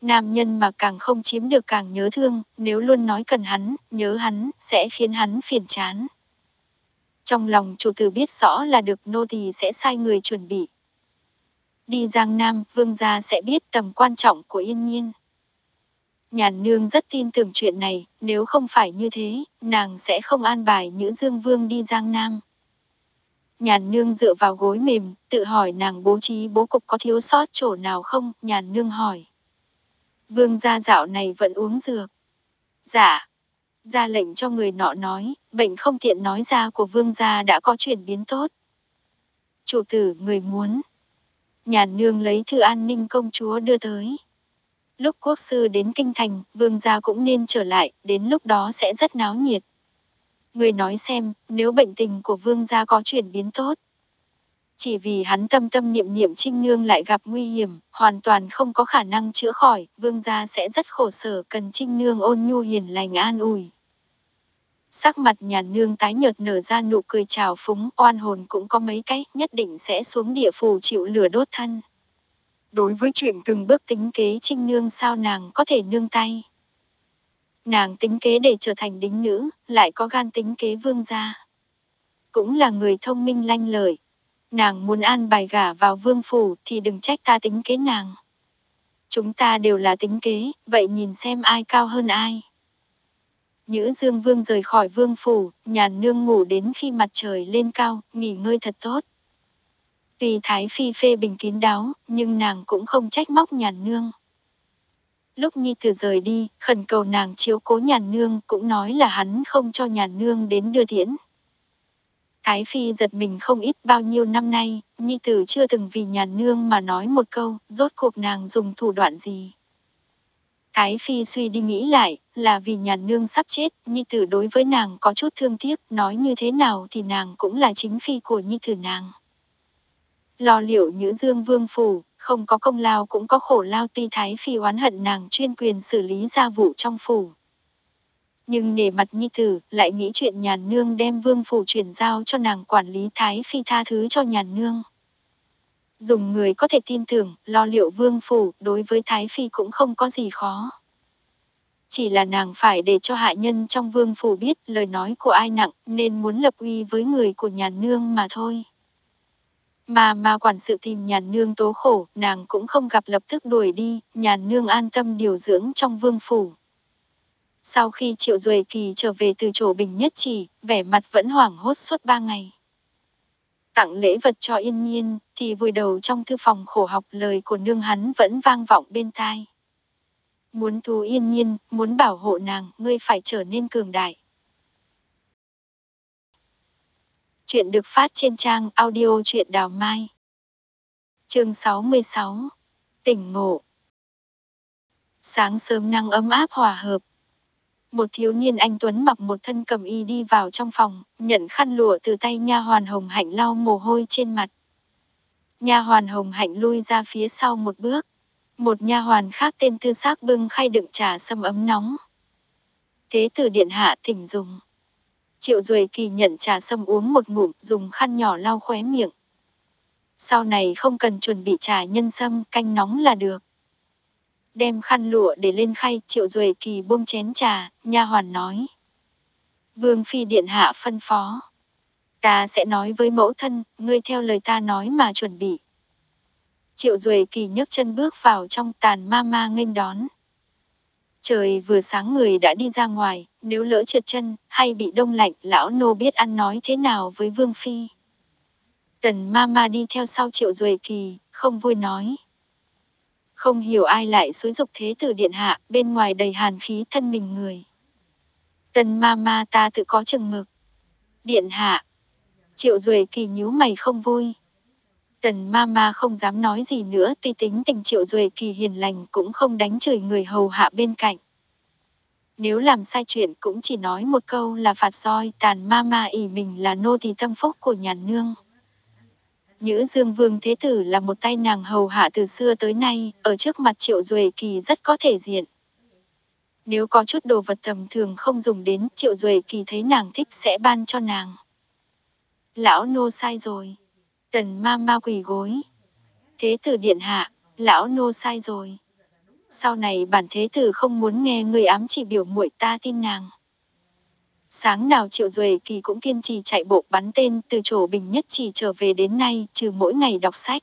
Nam nhân mà càng không chiếm được càng nhớ thương, nếu luôn nói cần hắn, nhớ hắn, sẽ khiến hắn phiền chán. Trong lòng chủ tử biết rõ là được nô tỳ sẽ sai người chuẩn bị. Đi Giang Nam, vương gia sẽ biết tầm quan trọng của yên nhiên. Nhàn nương rất tin tưởng chuyện này, nếu không phải như thế, nàng sẽ không an bài Nhữ Dương Vương đi Giang Nam. Nhàn nương dựa vào gối mềm, tự hỏi nàng bố trí bố cục có thiếu sót chỗ nào không, nhàn nương hỏi. Vương gia dạo này vẫn uống dược. Dạ. Ra lệnh cho người nọ nói, bệnh không tiện nói ra của vương gia đã có chuyển biến tốt. Chủ tử người muốn. Nhàn nương lấy thư an ninh công chúa đưa tới. Lúc quốc sư đến kinh thành, vương gia cũng nên trở lại, đến lúc đó sẽ rất náo nhiệt. Người nói xem, nếu bệnh tình của vương gia có chuyển biến tốt, chỉ vì hắn tâm tâm niệm niệm Trinh Nương lại gặp nguy hiểm, hoàn toàn không có khả năng chữa khỏi, vương gia sẽ rất khổ sở cần Trinh Nương ôn nhu hiền lành an ủi. Sắc mặt nhàn nương tái nhợt nở ra nụ cười trào phúng, oan hồn cũng có mấy cái, nhất định sẽ xuống địa phủ chịu lửa đốt thân. Đối với chuyện từng bước tính kế Trinh Nương sao nàng có thể nương tay. Nàng tính kế để trở thành đính nữ, lại có gan tính kế vương gia. Cũng là người thông minh lanh lợi, Nàng muốn an bài gả vào vương phủ thì đừng trách ta tính kế nàng. Chúng ta đều là tính kế, vậy nhìn xem ai cao hơn ai. Nhữ Dương Vương rời khỏi vương phủ, nhàn nương ngủ đến khi mặt trời lên cao, nghỉ ngơi thật tốt. Tuy Thái Phi phê bình kín đáo, nhưng nàng cũng không trách móc nhàn nương. Lúc Nhi Tử rời đi, khẩn cầu nàng chiếu cố nhàn nương cũng nói là hắn không cho nhàn nương đến đưa tiễn. Thái Phi giật mình không ít bao nhiêu năm nay, Nhi Tử chưa từng vì nhàn nương mà nói một câu, rốt cuộc nàng dùng thủ đoạn gì. Ái Phi suy đi nghĩ lại, là vì nhàn nương sắp chết, Nhi Tử đối với nàng có chút thương tiếc, nói như thế nào thì nàng cũng là chính phi của Nhi Tử nàng. Lo liệu Nhữ Dương Vương Phủ, không có công lao cũng có khổ lao tuy Thái Phi oán hận nàng chuyên quyền xử lý gia vụ trong phủ. Nhưng nể mặt Nhi Tử, lại nghĩ chuyện nhàn nương đem Vương Phủ chuyển giao cho nàng quản lý Thái Phi tha thứ cho nhàn nương. Dùng người có thể tin tưởng, lo liệu Vương Phủ, đối với Thái Phi cũng không có gì khó. Chỉ là nàng phải để cho hạ nhân trong vương phủ biết lời nói của ai nặng nên muốn lập uy với người của nhà nương mà thôi. Mà mà quản sự tìm nhàn nương tố khổ, nàng cũng không gặp lập tức đuổi đi, nhàn nương an tâm điều dưỡng trong vương phủ. Sau khi triệu duệ kỳ trở về từ chỗ bình nhất chỉ, vẻ mặt vẫn hoảng hốt suốt ba ngày. Tặng lễ vật cho yên nhiên, thì vùi đầu trong thư phòng khổ học lời của nương hắn vẫn vang vọng bên tai. Muốn thú yên nhiên, muốn bảo hộ nàng, ngươi phải trở nên cường đại. Chuyện được phát trên trang audio truyện đào mai. chương 66. Tỉnh ngộ. Sáng sớm nắng ấm áp hòa hợp. Một thiếu niên anh Tuấn mặc một thân cầm y đi vào trong phòng, nhận khăn lụa từ tay nha hoàn Hồng Hạnh lau mồ hôi trên mặt. Nha hoàn Hồng Hạnh lui ra phía sau một bước. Một nha hoàn khác tên Tư Xác bưng khay đựng trà sâm ấm nóng. Thế tử điện hạ thỉnh dùng. Triệu Duệ Kỳ nhận trà sâm uống một ngụm, dùng khăn nhỏ lau khóe miệng. Sau này không cần chuẩn bị trà nhân sâm, canh nóng là được. Đem khăn lụa để lên khay, Triệu Duệ Kỳ buông chén trà, nha hoàn nói. Vương phi điện hạ phân phó. Ta sẽ nói với mẫu thân, ngươi theo lời ta nói mà chuẩn bị. Triệu Duệ Kỳ nhấc chân bước vào trong tàn ma ma nghênh đón. Trời vừa sáng người đã đi ra ngoài, nếu lỡ trượt chân, hay bị đông lạnh, lão nô biết ăn nói thế nào với Vương Phi. Tần ma ma đi theo sau triệu duệ kỳ, không vui nói. Không hiểu ai lại xúi dục thế tử điện hạ, bên ngoài đầy hàn khí thân mình người. Tần ma ma ta tự có chừng mực. Điện hạ. Triệu duệ kỳ nhíu mày không vui. Tần ma ma không dám nói gì nữa tuy tính tình triệu duệ kỳ hiền lành cũng không đánh chửi người hầu hạ bên cạnh. Nếu làm sai chuyện cũng chỉ nói một câu là phạt roi tàn ma ma ỉ mình là nô tỳ tâm phúc của nhà nương. Nhữ Dương Vương Thế Tử là một tay nàng hầu hạ từ xưa tới nay, ở trước mặt Triệu Duệ Kỳ rất có thể diện. Nếu có chút đồ vật tầm thường không dùng đến, Triệu Duệ Kỳ thấy nàng thích sẽ ban cho nàng. Lão nô sai rồi. Tần ma ma quỳ gối. Thế tử điện hạ, lão nô sai rồi. Sau này bản thế tử không muốn nghe người ám chỉ biểu muội ta tin nàng. Sáng nào Triệu Duệ Kỳ cũng kiên trì chạy bộ bắn tên từ chỗ bình nhất chỉ trở về đến nay, trừ mỗi ngày đọc sách.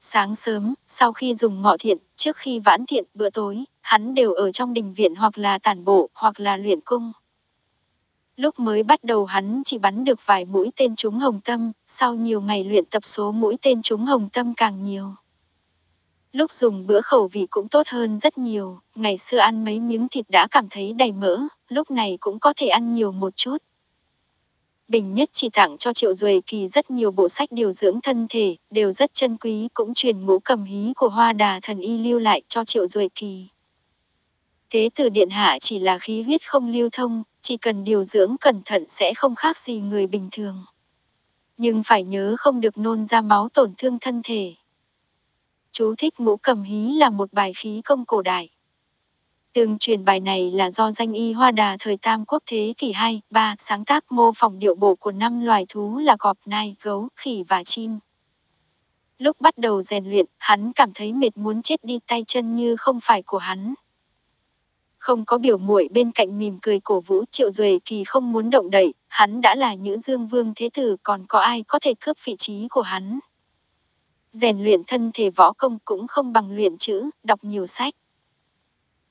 Sáng sớm, sau khi dùng ngọ thiện, trước khi vãn thiện bữa tối, hắn đều ở trong đình viện hoặc là tản bộ, hoặc là luyện cung. Lúc mới bắt đầu hắn chỉ bắn được vài mũi tên trúng hồng tâm, sau nhiều ngày luyện tập số mũi tên trúng hồng tâm càng nhiều. Lúc dùng bữa khẩu vị cũng tốt hơn rất nhiều, ngày xưa ăn mấy miếng thịt đã cảm thấy đầy mỡ, lúc này cũng có thể ăn nhiều một chút. Bình nhất chỉ tặng cho Triệu Duệ Kỳ rất nhiều bộ sách điều dưỡng thân thể, đều rất chân quý cũng truyền ngũ cầm hí của hoa đà thần y lưu lại cho Triệu Duệ Kỳ. Thế từ điện hạ chỉ là khí huyết không lưu thông, chỉ cần điều dưỡng cẩn thận sẽ không khác gì người bình thường. Nhưng phải nhớ không được nôn ra máu tổn thương thân thể. Chú thích ngũ cầm hí là một bài khí công cổ đại. Tương truyền bài này là do danh y hoa đà thời Tam Quốc thế kỷ 2, 3 sáng tác mô phỏng điệu bộ của năm loài thú là cọp, nai, gấu, khỉ và chim. Lúc bắt đầu rèn luyện, hắn cảm thấy mệt muốn chết đi tay chân như không phải của hắn. Không có biểu muội bên cạnh mỉm cười cổ vũ triệu duệ kỳ không muốn động đậy, hắn đã là nữ dương vương thế tử còn có ai có thể cướp vị trí của hắn. Rèn luyện thân thể võ công cũng không bằng luyện chữ, đọc nhiều sách.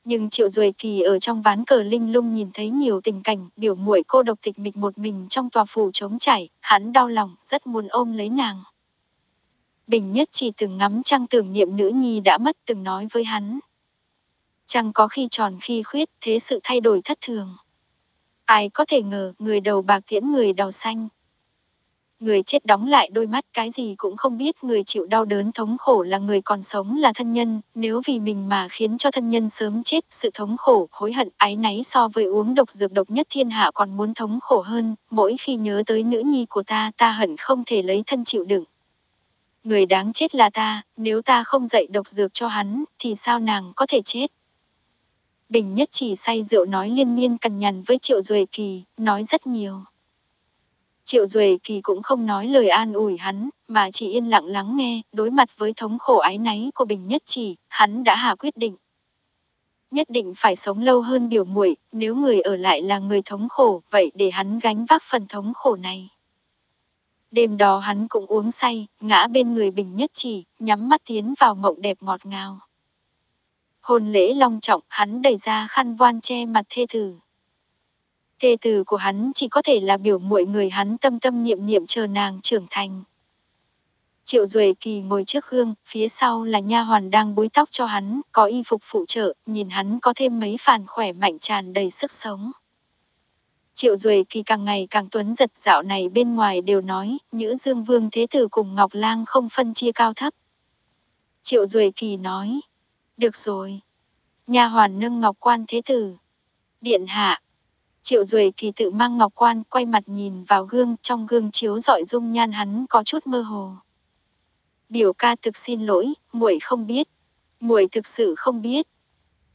Nhưng Triệu Duệ Kỳ ở trong ván cờ linh lung nhìn thấy nhiều tình cảnh biểu muội cô độc tịch mịch một mình trong tòa phủ trống trải, hắn đau lòng, rất muốn ôm lấy nàng. Bình nhất chỉ từng ngắm trăng tưởng niệm nữ nhi đã mất từng nói với hắn. Trăng có khi tròn khi khuyết, thế sự thay đổi thất thường. Ai có thể ngờ người đầu bạc tiễn người đầu xanh. Người chết đóng lại đôi mắt cái gì cũng không biết người chịu đau đớn thống khổ là người còn sống là thân nhân, nếu vì mình mà khiến cho thân nhân sớm chết, sự thống khổ, hối hận, ái náy so với uống độc dược độc nhất thiên hạ còn muốn thống khổ hơn, mỗi khi nhớ tới nữ nhi của ta ta hận không thể lấy thân chịu đựng. Người đáng chết là ta, nếu ta không dạy độc dược cho hắn, thì sao nàng có thể chết? Bình nhất chỉ say rượu nói liên miên cằn nhằn với Triệu Duệ Kỳ, nói rất nhiều. Triệu Duệ Kỳ cũng không nói lời an ủi hắn, mà chỉ yên lặng lắng nghe, đối mặt với thống khổ ái náy của Bình Nhất Chỉ, hắn đã hạ quyết định. Nhất định phải sống lâu hơn biểu muội, nếu người ở lại là người thống khổ, vậy để hắn gánh vác phần thống khổ này. Đêm đó hắn cũng uống say, ngã bên người Bình Nhất Chỉ, nhắm mắt tiến vào mộng đẹp ngọt ngào. Hôn lễ long trọng, hắn đẩy ra khăn voan che mặt thê tử. Thê tử của hắn chỉ có thể là biểu muội người hắn tâm tâm niệm niệm chờ nàng trưởng thành. Triệu Duệ Kỳ ngồi trước gương, phía sau là nha hoàn đang búi tóc cho hắn, có y phục phụ trợ, nhìn hắn có thêm mấy phàn khỏe mạnh tràn đầy sức sống. Triệu Duệ Kỳ càng ngày càng tuấn giật dạo này bên ngoài đều nói, nữ Dương Vương Thế Tử cùng Ngọc Lang không phân chia cao thấp. Triệu Duệ Kỳ nói, được rồi. Nha hoàn nâng ngọc quan thế tử. Điện hạ. Triệu Duệ Kỳ tự mang ngọc quan, quay mặt nhìn vào gương, trong gương chiếu dọi dung nhan hắn có chút mơ hồ. Biểu ca thực xin lỗi, muội không biết. Muội thực sự không biết.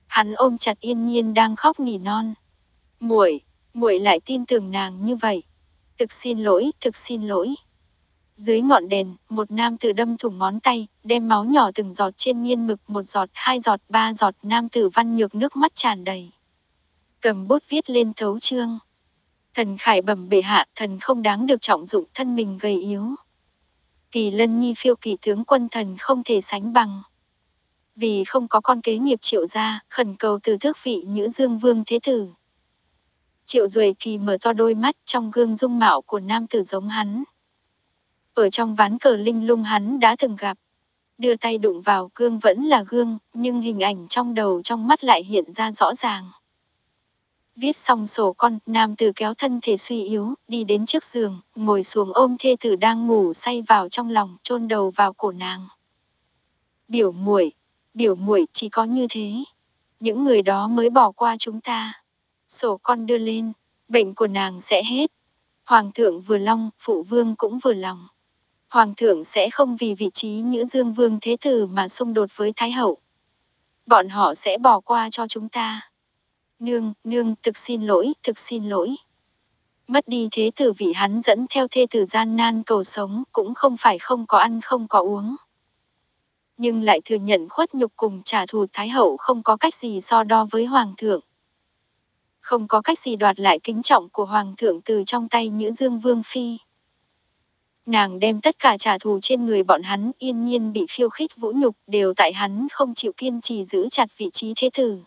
Hắn ôm chặt Yên Nhiên đang khóc nỉ non. Muội, muội lại tin tưởng nàng như vậy. Thực xin lỗi, thực xin lỗi. Dưới ngọn đèn, một nam tử đâm thủng ngón tay, đem máu nhỏ từng giọt trên nghiên mực, một giọt, hai giọt, ba giọt, nam tử văn nhược nước mắt tràn đầy. Cầm bút viết lên thấu chương. Thần khải bẩm bệ hạ, thần không đáng được trọng dụng thân mình gầy yếu. Kỳ lân nhi phiêu kỳ tướng quân thần không thể sánh bằng. Vì không có con kế nghiệp triệu gia, khẩn cầu từ thước vị nhữ dương vương thế tử. Triệu Duệ Kỳ mở to đôi mắt trong gương dung mạo của nam tử giống hắn. Ở trong ván cờ linh lung hắn đã từng gặp. Đưa tay đụng vào gương vẫn là gương, nhưng hình ảnh trong đầu trong mắt lại hiện ra rõ ràng. Viết xong sổ con, nam tử kéo thân thể suy yếu, đi đến trước giường, ngồi xuống ôm thê tử đang ngủ say vào trong lòng, chôn đầu vào cổ nàng. Biểu muội, biểu muội chỉ có như thế. Những người đó mới bỏ qua chúng ta. Sổ con đưa lên, bệnh của nàng sẽ hết. Hoàng thượng vừa long, phụ vương cũng vừa lòng. Hoàng thượng sẽ không vì vị trí nữ Dương Vương Thế Tử mà xung đột với Thái Hậu. Bọn họ sẽ bỏ qua cho chúng ta. Nương, nương, thực xin lỗi, thực xin lỗi. Mất đi thế tử vị hắn dẫn theo thê tử gian nan cầu sống cũng không phải không có ăn không có uống. Nhưng lại thừa nhận khuất nhục cùng trả thù Thái Hậu không có cách gì so đo với Hoàng thượng. Không có cách gì đoạt lại kính trọng của Hoàng thượng từ trong tay Nhữ Dương Vương Phi. Nàng đem tất cả trả thù trên người bọn hắn yên nhiên bị khiêu khích vũ nhục đều tại hắn không chịu kiên trì giữ chặt vị trí thế tử.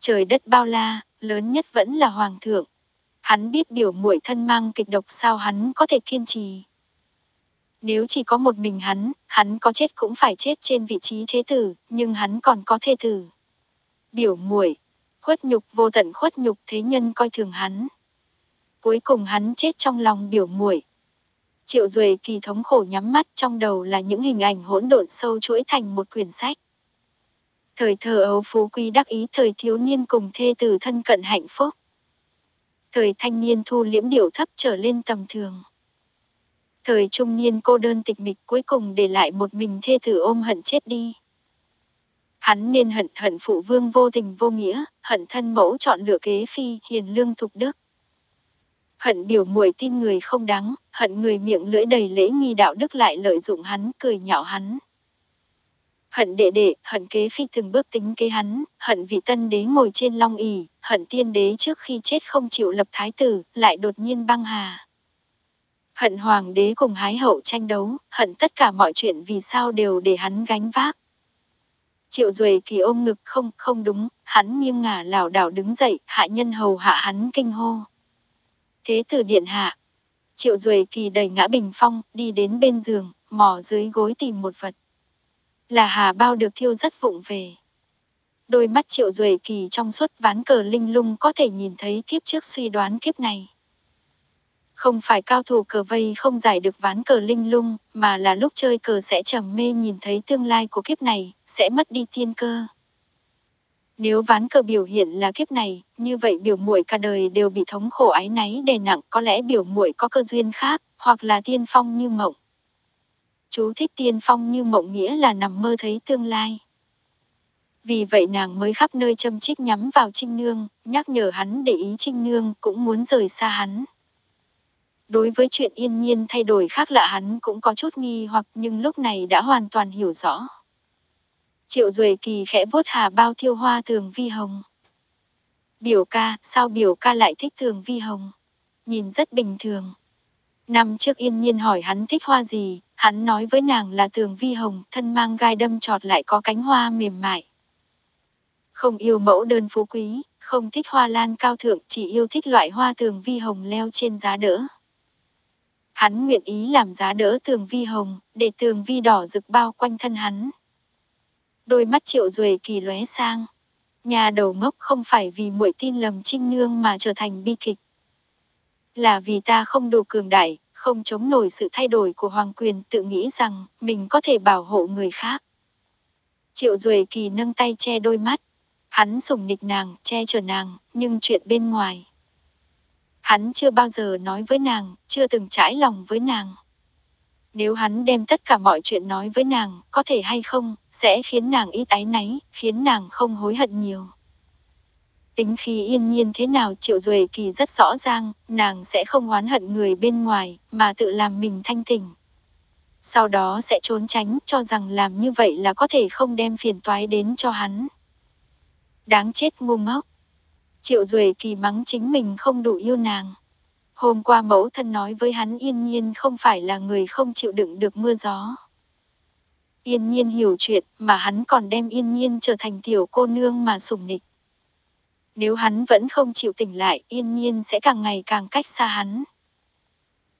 Trời đất bao la, lớn nhất vẫn là hoàng thượng. Hắn biết biểu muội thân mang kịch độc sao hắn có thể kiên trì. Nếu chỉ có một mình hắn, hắn có chết cũng phải chết trên vị trí thế tử, nhưng hắn còn có thê tử. Biểu muội, khuất nhục vô tận khuất nhục thế nhân coi thường hắn. Cuối cùng hắn chết trong lòng biểu muội, Triệu Duệ kỳ thống khổ nhắm mắt trong đầu là những hình ảnh hỗn độn sâu chuỗi thành một quyển sách. Thời thờ ấu phú quý đắc ý thời thiếu niên cùng thê tử thân cận hạnh phúc. Thời thanh niên thu liễm điệu thấp trở lên tầm thường. Thời trung niên cô đơn tịch mịch cuối cùng để lại một mình thê tử ôm hận chết đi. Hắn nên hận hận phụ vương vô tình vô nghĩa, hận thân mẫu chọn lựa kế phi, hiền lương thục đức hận biểu muội tin người không đáng, hận người miệng lưỡi đầy lễ nghi đạo đức lại lợi dụng hắn, cười nhạo hắn. Hận đệ đệ, hận kế phi từng bước tính kế hắn, hận vị tân đế ngồi trên long ỷ, hận tiên đế trước khi chết không chịu lập thái tử, lại đột nhiên băng hà. Hận hoàng đế cùng hái hậu tranh đấu, hận tất cả mọi chuyện vì sao đều để hắn gánh vác. Triệu Duệ Kỳ ôm ngực không, không đúng, hắn nghiêng ngả lảo đảo đứng dậy, hạ nhân hầu hạ hắn kinh hô. Thế tử điện hạ. Triệu Duệ Kỳ đầy ngã bình phong, đi đến bên giường, mò dưới gối tìm một vật. Là hà bao được thiêu rất vụng về. Đôi mắt Triệu Duệ Kỳ trong suốt ván cờ linh lung có thể nhìn thấy kiếp trước suy đoán kiếp này. Không phải cao thủ cờ vây không giải được ván cờ linh lung, mà là lúc chơi cờ sẽ trầm mê nhìn thấy tương lai của kiếp này, sẽ mất đi thiên cơ. Nếu ván cờ biểu hiện là kiếp này, như vậy biểu muội cả đời đều bị thống khổ ái náy đè nặng, có lẽ biểu muội có cơ duyên khác, hoặc là tiên phong như mộng. Chú thích tiên phong như mộng nghĩa là nằm mơ thấy tương lai. Vì vậy nàng mới khắp nơi châm chích nhắm vào Trinh Nương, nhắc nhở hắn để ý Trinh Nương cũng muốn rời xa hắn. Đối với chuyện yên nhiên thay đổi khác lạ hắn cũng có chút nghi hoặc nhưng lúc này đã hoàn toàn hiểu rõ. Triệu Duệ Kỳ khẽ vuốt hà bao thiêu hoa thường vi hồng. Biểu ca, sao biểu ca lại thích thường vi hồng? Nhìn rất bình thường. Năm trước yên nhiên hỏi hắn thích hoa gì, hắn nói với nàng là thường vi hồng, thân mang gai đâm trọt lại có cánh hoa mềm mại. Không yêu mẫu đơn phú quý, không thích hoa lan cao thượng, chỉ yêu thích loại hoa thường vi hồng leo trên giá đỡ. Hắn nguyện ý làm giá đỡ tường vi hồng, để tường vi đỏ rực bao quanh thân hắn. Đôi mắt triệu duệ kỳ lóe sang. Nhà đầu ngốc không phải vì muội tin lầm trinh nương mà trở thành bi kịch. Là vì ta không đủ cường đại, không chống nổi sự thay đổi của hoàng quyền tự nghĩ rằng mình có thể bảo hộ người khác. Triệu duệ kỳ nâng tay che đôi mắt. Hắn sủng nịch nàng, che chở nàng, nhưng chuyện bên ngoài. Hắn chưa bao giờ nói với nàng, chưa từng trải lòng với nàng. Nếu hắn đem tất cả mọi chuyện nói với nàng, có thể hay không, sẽ khiến nàng ít áy náy, khiến nàng không hối hận nhiều. Tính khí yên nhiên thế nào Triệu Duệ Kỳ rất rõ ràng, nàng sẽ không oán hận người bên ngoài, mà tự làm mình thanh tỉnh. Sau đó sẽ trốn tránh cho rằng làm như vậy là có thể không đem phiền toái đến cho hắn. Đáng chết ngu ngốc. Triệu Duệ Kỳ mắng chính mình không đủ yêu nàng. Hôm qua mẫu thân nói với hắn yên nhiên không phải là người không chịu đựng được mưa gió. Yên nhiên hiểu chuyện mà hắn còn đem yên nhiên trở thành tiểu cô nương mà sủng nịch. Nếu hắn vẫn không chịu tỉnh lại yên nhiên sẽ càng ngày càng cách xa hắn.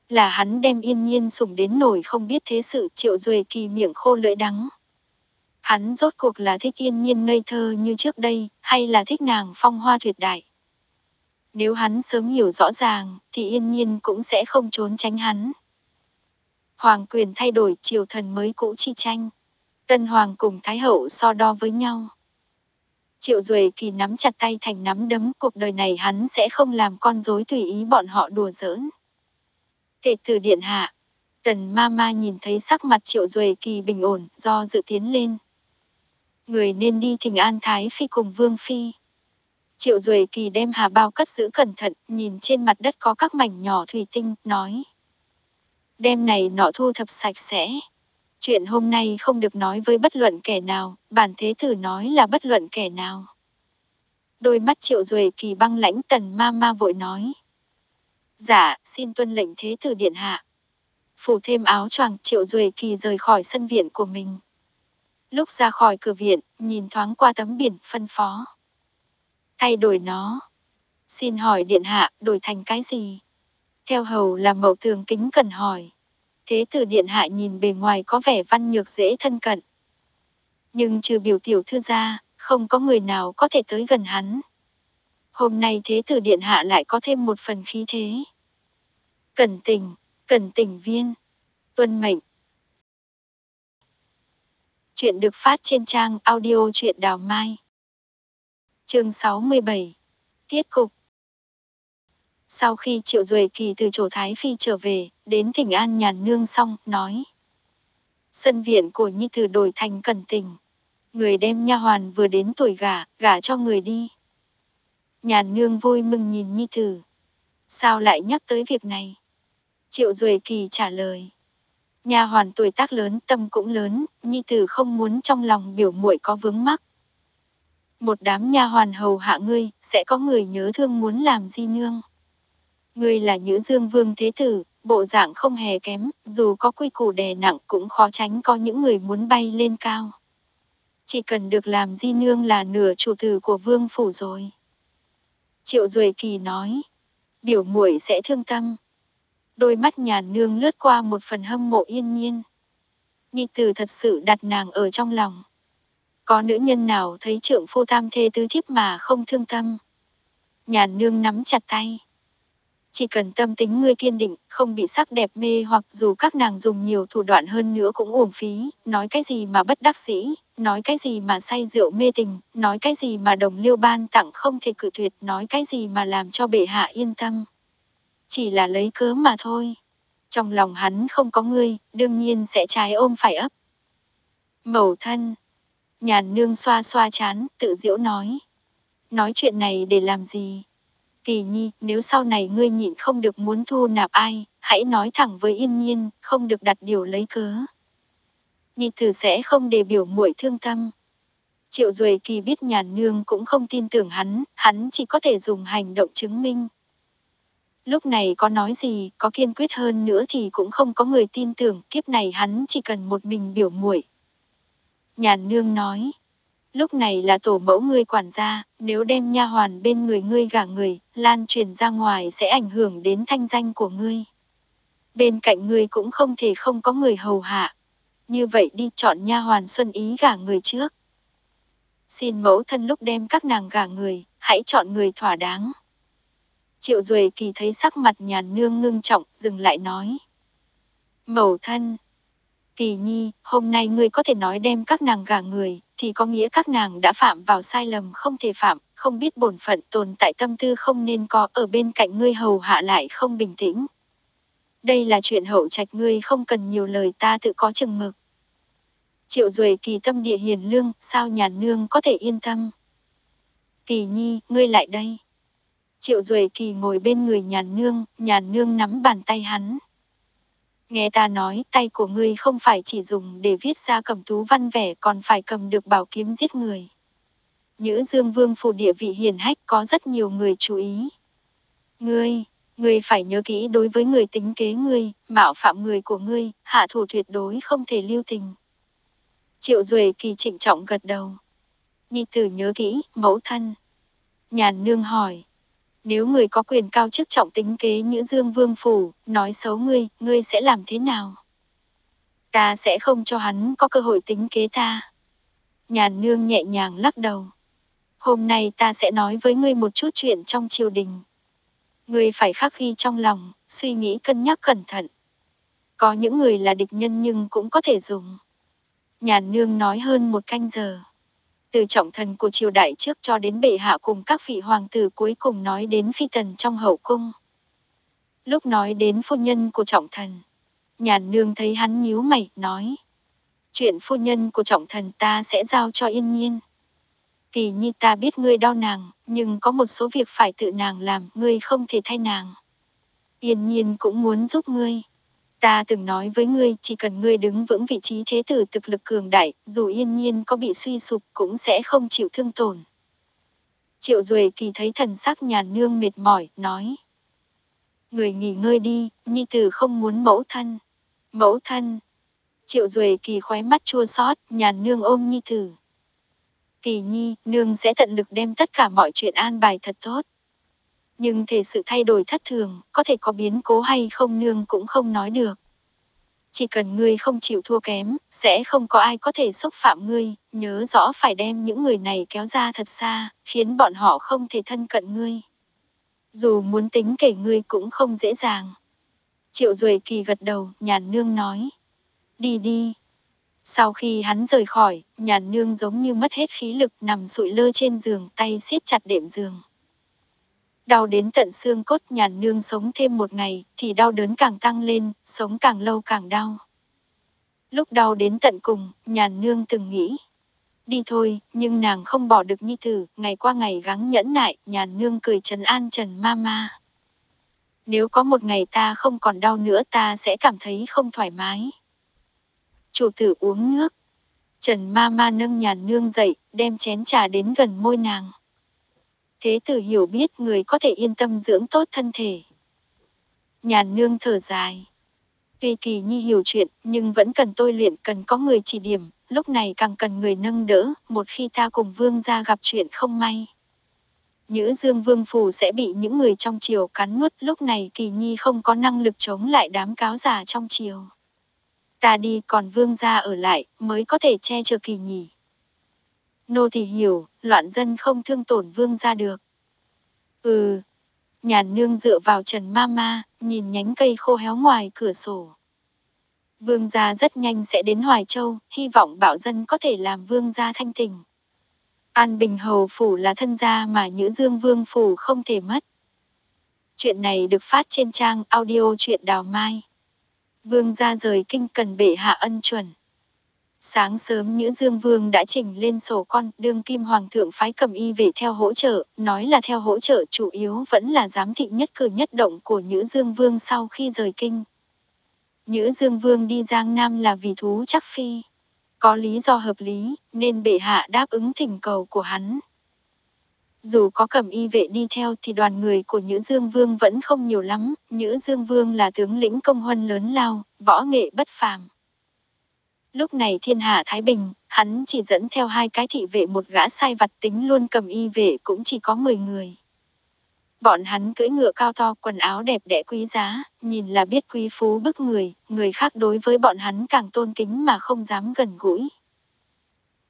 Là hắn đem yên nhiên sủng đến nổi không biết thế sự triệu duệ kỳ miệng khô lưỡi đắng. Hắn rốt cuộc là thích yên nhiên ngây thơ như trước đây, hay là thích nàng phong hoa tuyệt đại. Nếu hắn sớm hiểu rõ ràng, thì yên nhiên cũng sẽ không trốn tránh hắn. Hoàng quyền thay đổi triều thần mới cũ chi tranh. Tân Hoàng cùng Thái Hậu so đo với nhau. Triệu Duệ Kỳ nắm chặt tay thành nắm đấm cuộc đời này hắn sẽ không làm con rối tùy ý bọn họ đùa giỡn. Tệ từ điện hạ, tần ma ma nhìn thấy sắc mặt Triệu Duệ Kỳ bình ổn do dự tiến lên. Người nên đi thỉnh an Thái Phi cùng Vương Phi. Triệu Duệ Kỳ đem hà bao cất giữ cẩn thận, nhìn trên mặt đất có các mảnh nhỏ thủy tinh, nói. Đem này nọ thu thập sạch sẽ. Chuyện hôm nay không được nói với bất luận kẻ nào, bản thế tử nói là bất luận kẻ nào. Đôi mắt Triệu Duệ Kỳ băng lãnh tần ma ma vội nói. Dạ, xin tuân lệnh thế tử điện hạ. Phủ thêm áo choàng Triệu Duệ Kỳ rời khỏi sân viện của mình. Lúc ra khỏi cửa viện, nhìn thoáng qua tấm biển, phân phó. Thay đổi nó. Xin hỏi điện hạ, đổi thành cái gì? Theo hầu là mậu thường kính cần hỏi. Thế tử điện hạ nhìn bề ngoài có vẻ văn nhược dễ thân cận. Nhưng trừ biểu tiểu thư ra, không có người nào có thể tới gần hắn. Hôm nay thế tử điện hạ lại có thêm một phần khí thế. Cẩn tình, cẩn tình viên. Tuân mệnh. Chuyện được phát trên trang audio truyện đào mai. chương 67. Tiết cục. Sau khi Triệu Duệ Kỳ từ chỗ Thái Phi trở về, đến thỉnh an nhàn nương xong, nói. Sân viện của Nhi Tử đổi thành cẩn tình. Người đem nha hoàn vừa đến tuổi gả, gả cho người đi. Nhàn nương vui mừng nhìn Nhi Tử. Sao lại nhắc tới việc này? Triệu Duệ Kỳ trả lời. Nhà hoàn tuổi tác lớn, tâm cũng lớn, Nhi Tử không muốn trong lòng biểu muội có vướng mắc. Một đám nha hoàn hầu hạ ngươi, sẽ có người nhớ thương muốn làm di nương. Ngươi là Nhữ Dương Vương Thế Tử, bộ dạng không hề kém, dù có quy củ đè nặng cũng khó tránh có những người muốn bay lên cao. Chỉ cần được làm di nương là nửa chủ tử của vương phủ rồi. Triệu Duệ Kỳ nói, biểu muội sẽ thương tâm. Đôi mắt nhàn nương lướt qua một phần hâm mộ yên nhiên. Nhi tử thật sự đặt nàng ở trong lòng. Có nữ nhân nào thấy trượng phu tam thê tứ thiếp mà không thương tâm. Nhàn nương nắm chặt tay. Chỉ cần tâm tính ngươi kiên định, không bị sắc đẹp mê hoặc dù các nàng dùng nhiều thủ đoạn hơn nữa cũng uổng phí, nói cái gì mà bất đắc dĩ, nói cái gì mà say rượu mê tình, nói cái gì mà đồng liêu ban tặng không thể cử tuyệt, nói cái gì mà làm cho bệ hạ yên tâm. Chỉ là lấy cớ mà thôi. Trong lòng hắn không có ngươi, đương nhiên sẽ trái ôm phải ấp. Mẫu thân. Nhàn nương xoa xoa chán, tự diễu nói. Nói chuyện này để làm gì? Tỷ nhi, nếu sau này ngươi nhịn không được muốn thu nạp ai, hãy nói thẳng với yên nhiên, không được đặt điều lấy cớ. Nhị thử sẽ không để biểu muội thương tâm. Triệu Duệ Kỳ biết nhàn nương cũng không tin tưởng hắn, hắn chỉ có thể dùng hành động chứng minh. Lúc này có nói gì, có kiên quyết hơn nữa thì cũng không có người tin tưởng, kiếp này hắn chỉ cần một mình biểu muội. Nhàn nương nói, lúc này là tổ mẫu ngươi quản gia, nếu đem nha hoàn bên người ngươi gả người, lan truyền ra ngoài sẽ ảnh hưởng đến thanh danh của ngươi. Bên cạnh ngươi cũng không thể không có người hầu hạ. Như vậy đi chọn nha hoàn xuân ý gả người trước. Xin mẫu thân lúc đem các nàng gả người, hãy chọn người thỏa đáng. Triệu Duệ Kỳ thấy sắc mặt nhàn nương ngưng trọng, dừng lại nói. Mẫu thân. Kỳ nhi, hôm nay ngươi có thể nói đem các nàng gả người, thì có nghĩa các nàng đã phạm vào sai lầm không thể phạm, không biết bổn phận tồn tại tâm tư không nên có ở bên cạnh ngươi hầu hạ lại không bình tĩnh. Đây là chuyện hậu trạch ngươi không cần nhiều lời ta tự có chừng mực. Triệu Duệ kỳ tâm địa hiền lương, sao nhàn nương có thể yên tâm. Kỳ nhi, ngươi lại đây. Triệu Duệ kỳ ngồi bên người nhàn nương, nhàn nương nắm bàn tay hắn. Nghe ta nói, tay của ngươi không phải chỉ dùng để viết ra cầm tú văn vẻ còn phải cầm được bảo kiếm giết người. Nhữ Dương Vương phủ địa vị hiền hách có rất nhiều người chú ý. Ngươi, ngươi phải nhớ kỹ đối với người tính kế ngươi, mạo phạm người của ngươi, hạ thủ tuyệt đối không thể lưu tình. Triệu Duệ kỳ trịnh trọng gật đầu. Nhi tử nhớ kỹ, mẫu thân. Nhàn nương hỏi. Nếu người có quyền cao chức trọng tính kế như Dương Vương Phủ, nói xấu ngươi, ngươi sẽ làm thế nào? Ta sẽ không cho hắn có cơ hội tính kế ta. Nhàn nương nhẹ nhàng lắc đầu. Hôm nay ta sẽ nói với ngươi một chút chuyện trong triều đình. Ngươi phải khắc ghi trong lòng, suy nghĩ cân nhắc cẩn thận. Có những người là địch nhân nhưng cũng có thể dùng. Nhàn nương nói hơn một canh giờ. Từ trọng thần của triều đại trước cho đến bệ hạ cùng các vị hoàng tử cuối cùng nói đến phi tần trong hậu cung. Lúc nói đến phu nhân của trọng thần, nhàn nương thấy hắn nhíu mày, nói. Chuyện phu nhân của trọng thần ta sẽ giao cho yên nhiên. Kỳ nhi ta biết ngươi đau nàng, nhưng có một số việc phải tự nàng làm, ngươi không thể thay nàng. Yên nhiên cũng muốn giúp ngươi. Ta từng nói với ngươi, chỉ cần ngươi đứng vững vị trí thế tử thực lực cường đại, dù yên nhiên có bị suy sụp cũng sẽ không chịu thương tổn. Triệu Duệ kỳ thấy thần sắc nhàn nương mệt mỏi, nói. Người nghỉ ngơi đi, nhi tử không muốn mẫu thân. Mẫu thân. Triệu Duệ kỳ khóe mắt chua xót, nhàn nương ôm nhi tử. Kỳ nhi, nương sẽ tận lực đem tất cả mọi chuyện an bài thật tốt. Nhưng thể sự thay đổi thất thường, có thể có biến cố hay không nương cũng không nói được. Chỉ cần ngươi không chịu thua kém, sẽ không có ai có thể xúc phạm ngươi, nhớ rõ phải đem những người này kéo ra thật xa, khiến bọn họ không thể thân cận ngươi. Dù muốn tính kể ngươi cũng không dễ dàng. Triệu Duệ Kỳ gật đầu, nhàn nương nói. Đi đi. Sau khi hắn rời khỏi, nhàn nương giống như mất hết khí lực nằm sụi lơ trên giường tay siết chặt đệm giường. Đau đến tận xương cốt nhàn nương sống thêm một ngày, thì đau đớn càng tăng lên, sống càng lâu càng đau. Lúc đau đến tận cùng, nhàn nương từng nghĩ. Đi thôi, nhưng nàng không bỏ được nhi tử, ngày qua ngày gắng nhẫn nại, nhàn nương cười trấn an Trần ma ma. Nếu có một ngày ta không còn đau nữa ta sẽ cảm thấy không thoải mái. Chủ tử uống nước. Trần ma ma nâng nhàn nương dậy, đem chén trà đến gần môi nàng. Thế tử hiểu biết người có thể yên tâm dưỡng tốt thân thể. Nhàn nương thở dài. Tuy kỳ nhi hiểu chuyện, nhưng vẫn cần tôi luyện, cần có người chỉ điểm, lúc này càng cần người nâng đỡ, một khi ta cùng vương gia gặp chuyện không may. Nhữ dương vương phủ sẽ bị những người trong triều cắn nuốt, lúc này kỳ nhi không có năng lực chống lại đám cáo già trong triều. Ta đi còn vương gia ở lại, mới có thể che chở kỳ nhỉ. Nô thì hiểu, loạn dân không thương tổn vương gia được. Ừ. Nhàn nương dựa vào trần ma ma, nhìn nhánh cây khô héo ngoài cửa sổ. Vương gia rất nhanh sẽ đến Hoài Châu, hy vọng bảo dân có thể làm vương gia thanh tình. An Bình Hầu Phủ là thân gia mà Nhữ Dương Vương Phủ không thể mất. Chuyện này được phát trên trang audio truyện đào mai. Vương gia rời kinh cần bệ hạ ân chuẩn. Sáng sớm Nhữ Dương Vương đã chỉnh lên sổ con, đương kim hoàng thượng phái cầm y về theo hỗ trợ, nói là theo hỗ trợ chủ yếu vẫn là giám thị nhất cử nhất động của Nhữ Dương Vương sau khi rời kinh. Nhữ Dương Vương đi Giang Nam là vì thú chắc phi. Có lý do hợp lý, nên bệ hạ đáp ứng thỉnh cầu của hắn. Dù có cầm y vệ đi theo thì đoàn người của Nhữ Dương Vương vẫn không nhiều lắm, Nhữ Dương Vương là tướng lĩnh công huân lớn lao, võ nghệ bất phàm. Lúc này thiên hạ Thái Bình, hắn chỉ dẫn theo hai cái thị vệ một gã sai vặt tính luôn cầm y vệ cũng chỉ có 10 người. Bọn hắn cưỡi ngựa cao to quần áo đẹp đẽ quý giá, nhìn là biết quý phú bức người, người khác đối với bọn hắn càng tôn kính mà không dám gần gũi.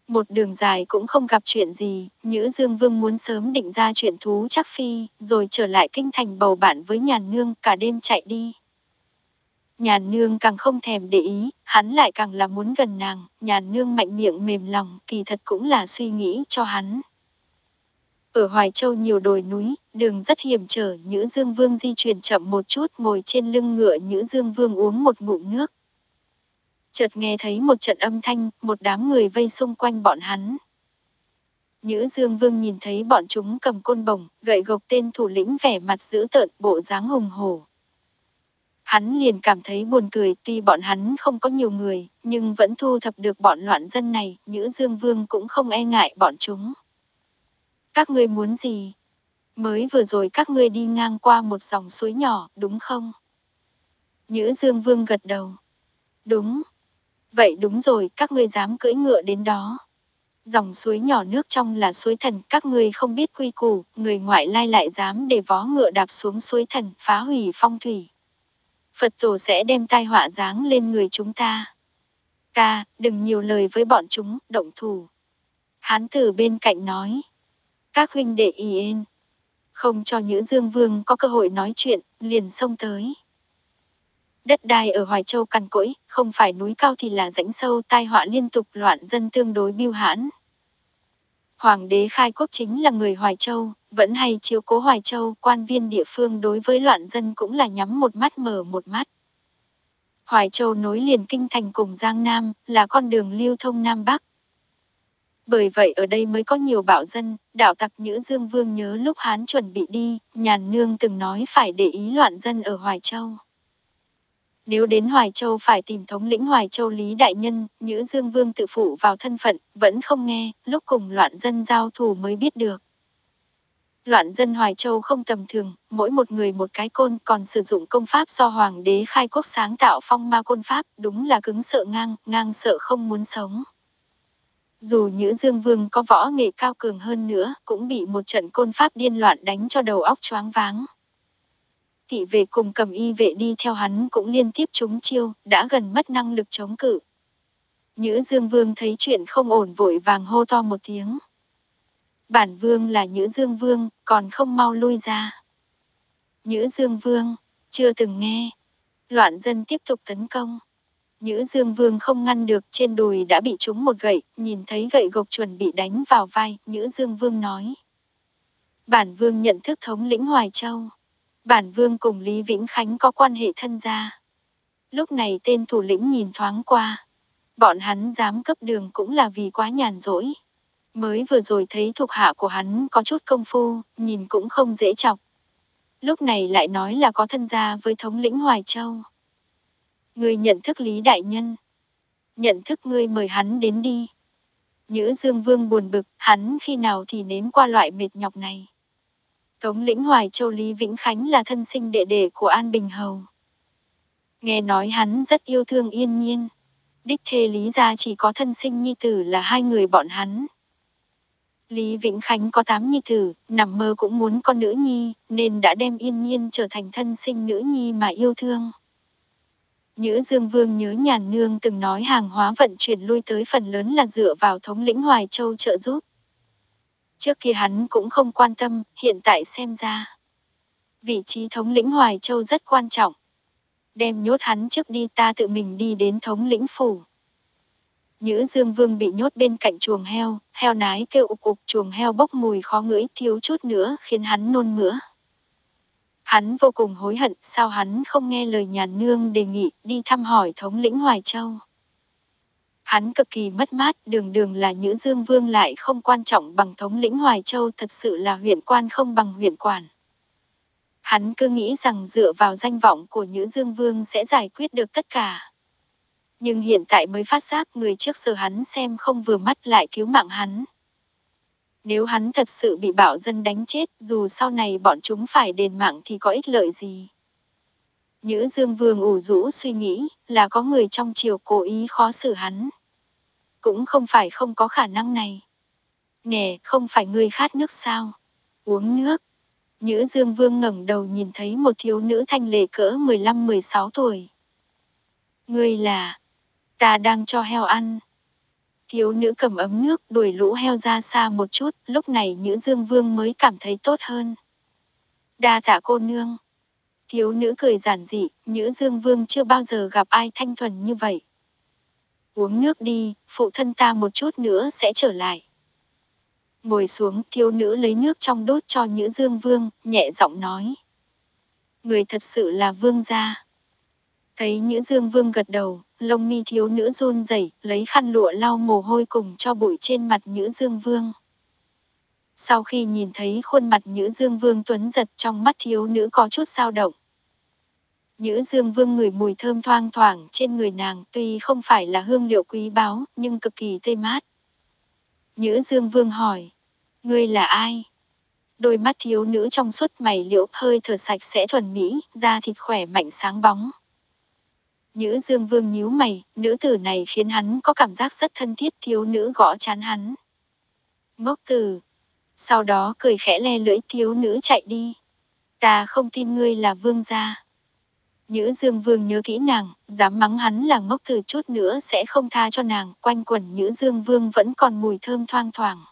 Một đường dài cũng không gặp chuyện gì, Nhữ Dương Vương muốn sớm định ra chuyện thú chắc phi, rồi trở lại kinh thành bầu bạn với nhàn nương cả đêm chạy đi. Nhàn nương càng không thèm để ý, hắn lại càng là muốn gần nàng, nhàn nương mạnh miệng mềm lòng, kỳ thật cũng là suy nghĩ cho hắn. Ở Hoài Châu nhiều đồi núi, đường rất hiểm trở, Nhữ Dương Vương di chuyển chậm một chút ngồi trên lưng ngựa Nhữ Dương Vương uống một ngụm nước. Chợt nghe thấy một trận âm thanh, một đám người vây xung quanh bọn hắn. Nhữ Dương Vương nhìn thấy bọn chúng cầm côn bổng, gậy gộc tên thủ lĩnh vẻ mặt dữ tợn, bộ dáng hùng hổ. Hắn liền cảm thấy buồn cười tuy bọn hắn không có nhiều người, nhưng vẫn thu thập được bọn loạn dân này, Nhữ Dương Vương cũng không e ngại bọn chúng. Các ngươi muốn gì? Mới vừa rồi các ngươi đi ngang qua một dòng suối nhỏ, đúng không? Nhữ Dương Vương gật đầu. Đúng. Vậy đúng rồi, các ngươi dám cưỡi ngựa đến đó. Dòng suối nhỏ nước trong là suối thần, các ngươi không biết quy củ, người ngoại lai lại dám để vó ngựa đạp xuống suối thần, phá hủy phong thủy. Phật tổ sẽ đem tai họa giáng lên người chúng ta. Ca, đừng nhiều lời với bọn chúng, động thủ. Hán tử bên cạnh nói. Các huynh đệ yên. Không cho Nhữ Dương Vương có cơ hội nói chuyện, liền xông tới. Đất đai ở Hoài Châu cằn cỗi, không phải núi cao thì là rãnh sâu tai họa liên tục loạn dân tương đối biêu hãn. Hoàng đế khai quốc chính là người Hoài Châu, vẫn hay chiếu cố Hoài Châu, quan viên địa phương đối với loạn dân cũng là nhắm một mắt mở một mắt. Hoài Châu nối liền kinh thành cùng Giang Nam, là con đường lưu thông Nam Bắc. Bởi vậy ở đây mới có nhiều bạo dân, đạo tặc Nhữ Dương Vương nhớ lúc Hán chuẩn bị đi, nhàn nương từng nói phải để ý loạn dân ở Hoài Châu. Nếu đến Hoài Châu phải tìm thống lĩnh Hoài Châu Lý Đại Nhân, Nhữ Dương Vương tự phụ vào thân phận, vẫn không nghe, lúc cùng loạn dân giao thủ mới biết được. Loạn dân Hoài Châu không tầm thường, mỗi một người một cái côn còn sử dụng công pháp do Hoàng đế khai quốc sáng tạo phong ma côn pháp, đúng là cứng sợ ngang, ngang sợ không muốn sống. Dù Nhữ Dương Vương có võ nghệ cao cường hơn nữa, cũng bị một trận côn pháp điên loạn đánh cho đầu óc choáng váng. Thị vệ cùng cầm y vệ đi theo hắn cũng liên tiếp trúng chiêu, đã gần mất năng lực chống cự. Nhữ Dương Vương thấy chuyện không ổn vội vàng hô to một tiếng. Bản Vương là Nhữ Dương Vương, còn không mau lui ra. Nhữ Dương Vương, chưa từng nghe. Loạn dân tiếp tục tấn công. Nhữ Dương Vương không ngăn được trên đùi đã bị trúng một gậy, nhìn thấy gậy gộc chuẩn bị đánh vào vai, Nhữ Dương Vương nói. Bản Vương nhận thức thống lĩnh Hoài Châu. Bản Vương cùng Lý Vĩnh Khánh có quan hệ thân gia. Lúc này tên thủ lĩnh nhìn thoáng qua. Bọn hắn dám cấp đường cũng là vì quá nhàn rỗi. Mới vừa rồi thấy thuộc hạ của hắn có chút công phu, nhìn cũng không dễ chọc. Lúc này lại nói là có thân gia với thống lĩnh Hoài Châu. Ngươi nhận thức Lý Đại Nhân. Nhận thức ngươi mời hắn đến đi. Nhữ Dương Vương buồn bực, hắn khi nào thì nếm qua loại mệt nhọc này. Thống lĩnh Hoài Châu Lý Vĩnh Khánh là thân sinh đệ đệ của An Bình Hầu. Nghe nói hắn rất yêu thương yên nhiên. Đích thê Lý gia chỉ có thân sinh nhi tử là hai người bọn hắn. Lý Vĩnh Khánh có tám nhi tử, nằm mơ cũng muốn con nữ nhi, nên đã đem yên nhiên trở thành thân sinh nữ nhi mà yêu thương. Nhữ Dương Vương nhớ nhàn nương từng nói hàng hóa vận chuyển lui tới phần lớn là dựa vào thống lĩnh Hoài Châu trợ giúp. Trước kia hắn cũng không quan tâm, hiện tại xem ra. Vị trí thống lĩnh Hoài Châu rất quan trọng. Đem nhốt hắn trước đi ta tự mình đi đến thống lĩnh phủ. Nhữ Dương Vương bị nhốt bên cạnh chuồng heo, heo nái kêu ục ục chuồng heo bốc mùi khó ngửi thiếu chút nữa khiến hắn nôn mửa. Hắn vô cùng hối hận sao hắn không nghe lời nhàn nương đề nghị đi thăm hỏi thống lĩnh Hoài Châu. Hắn cực kỳ mất mát đường đường là Nhữ Dương Vương lại không quan trọng bằng thống lĩnh Hoài Châu thật sự là huyện quan không bằng huyện quản. Hắn cứ nghĩ rằng dựa vào danh vọng của Nhữ Dương Vương sẽ giải quyết được tất cả. Nhưng hiện tại mới phát giác người trước giờ hắn xem không vừa mắt lại cứu mạng hắn. Nếu hắn thật sự bị bạo dân đánh chết dù sau này bọn chúng phải đền mạng thì có ích lợi gì. Nhữ Dương Vương ủ rũ suy nghĩ là có người trong triều cố ý khó xử hắn. Cũng không phải không có khả năng này. Nè, không phải người khát nước sao? Uống nước. Nhữ Dương Vương ngẩng đầu nhìn thấy một thiếu nữ thanh lệ cỡ 15-16 tuổi. Ngươi là, ta đang cho heo ăn. Thiếu nữ cầm ấm nước đuổi lũ heo ra xa một chút, lúc này Nhữ Dương Vương mới cảm thấy tốt hơn. Đa tạ cô nương. Thiếu nữ cười giản dị, Nhữ Dương Vương chưa bao giờ gặp ai thanh thuần như vậy. Uống nước đi, phụ thân ta một chút nữa sẽ trở lại. Ngồi xuống, thiếu nữ lấy nước trong đốt cho Nhữ Dương Vương, nhẹ giọng nói. Người thật sự là vương gia. Thấy Nhữ Dương Vương gật đầu, lông mi thiếu nữ run rẩy, lấy khăn lụa lau mồ hôi cùng cho bụi trên mặt Nhữ Dương Vương. Sau khi nhìn thấy khuôn mặt Nhữ Dương Vương tuấn giật trong mắt thiếu nữ có chút dao động. Nhữ Dương Vương ngửi mùi thơm thoang thoảng trên người nàng tuy không phải là hương liệu quý báu nhưng cực kỳ tươi mát. Nhữ Dương Vương hỏi, ngươi là ai? Đôi mắt thiếu nữ trong suốt mày liễu hơi thở sạch sẽ thuần mỹ, da thịt khỏe mạnh sáng bóng. Nhữ Dương Vương nhíu mày, nữ tử này khiến hắn có cảm giác rất thân thiết thiếu nữ gõ chán hắn. Ngốc tử. Sau đó cười khẽ le lưỡi thiếu nữ chạy đi. Ta không tin ngươi là vương gia. Nhữ Dương Vương nhớ kỹ nàng, dám mắng hắn là ngốc từ chút nữa sẽ không tha cho nàng, quanh quẩn Nhữ Dương Vương vẫn còn mùi thơm thoang thoảng.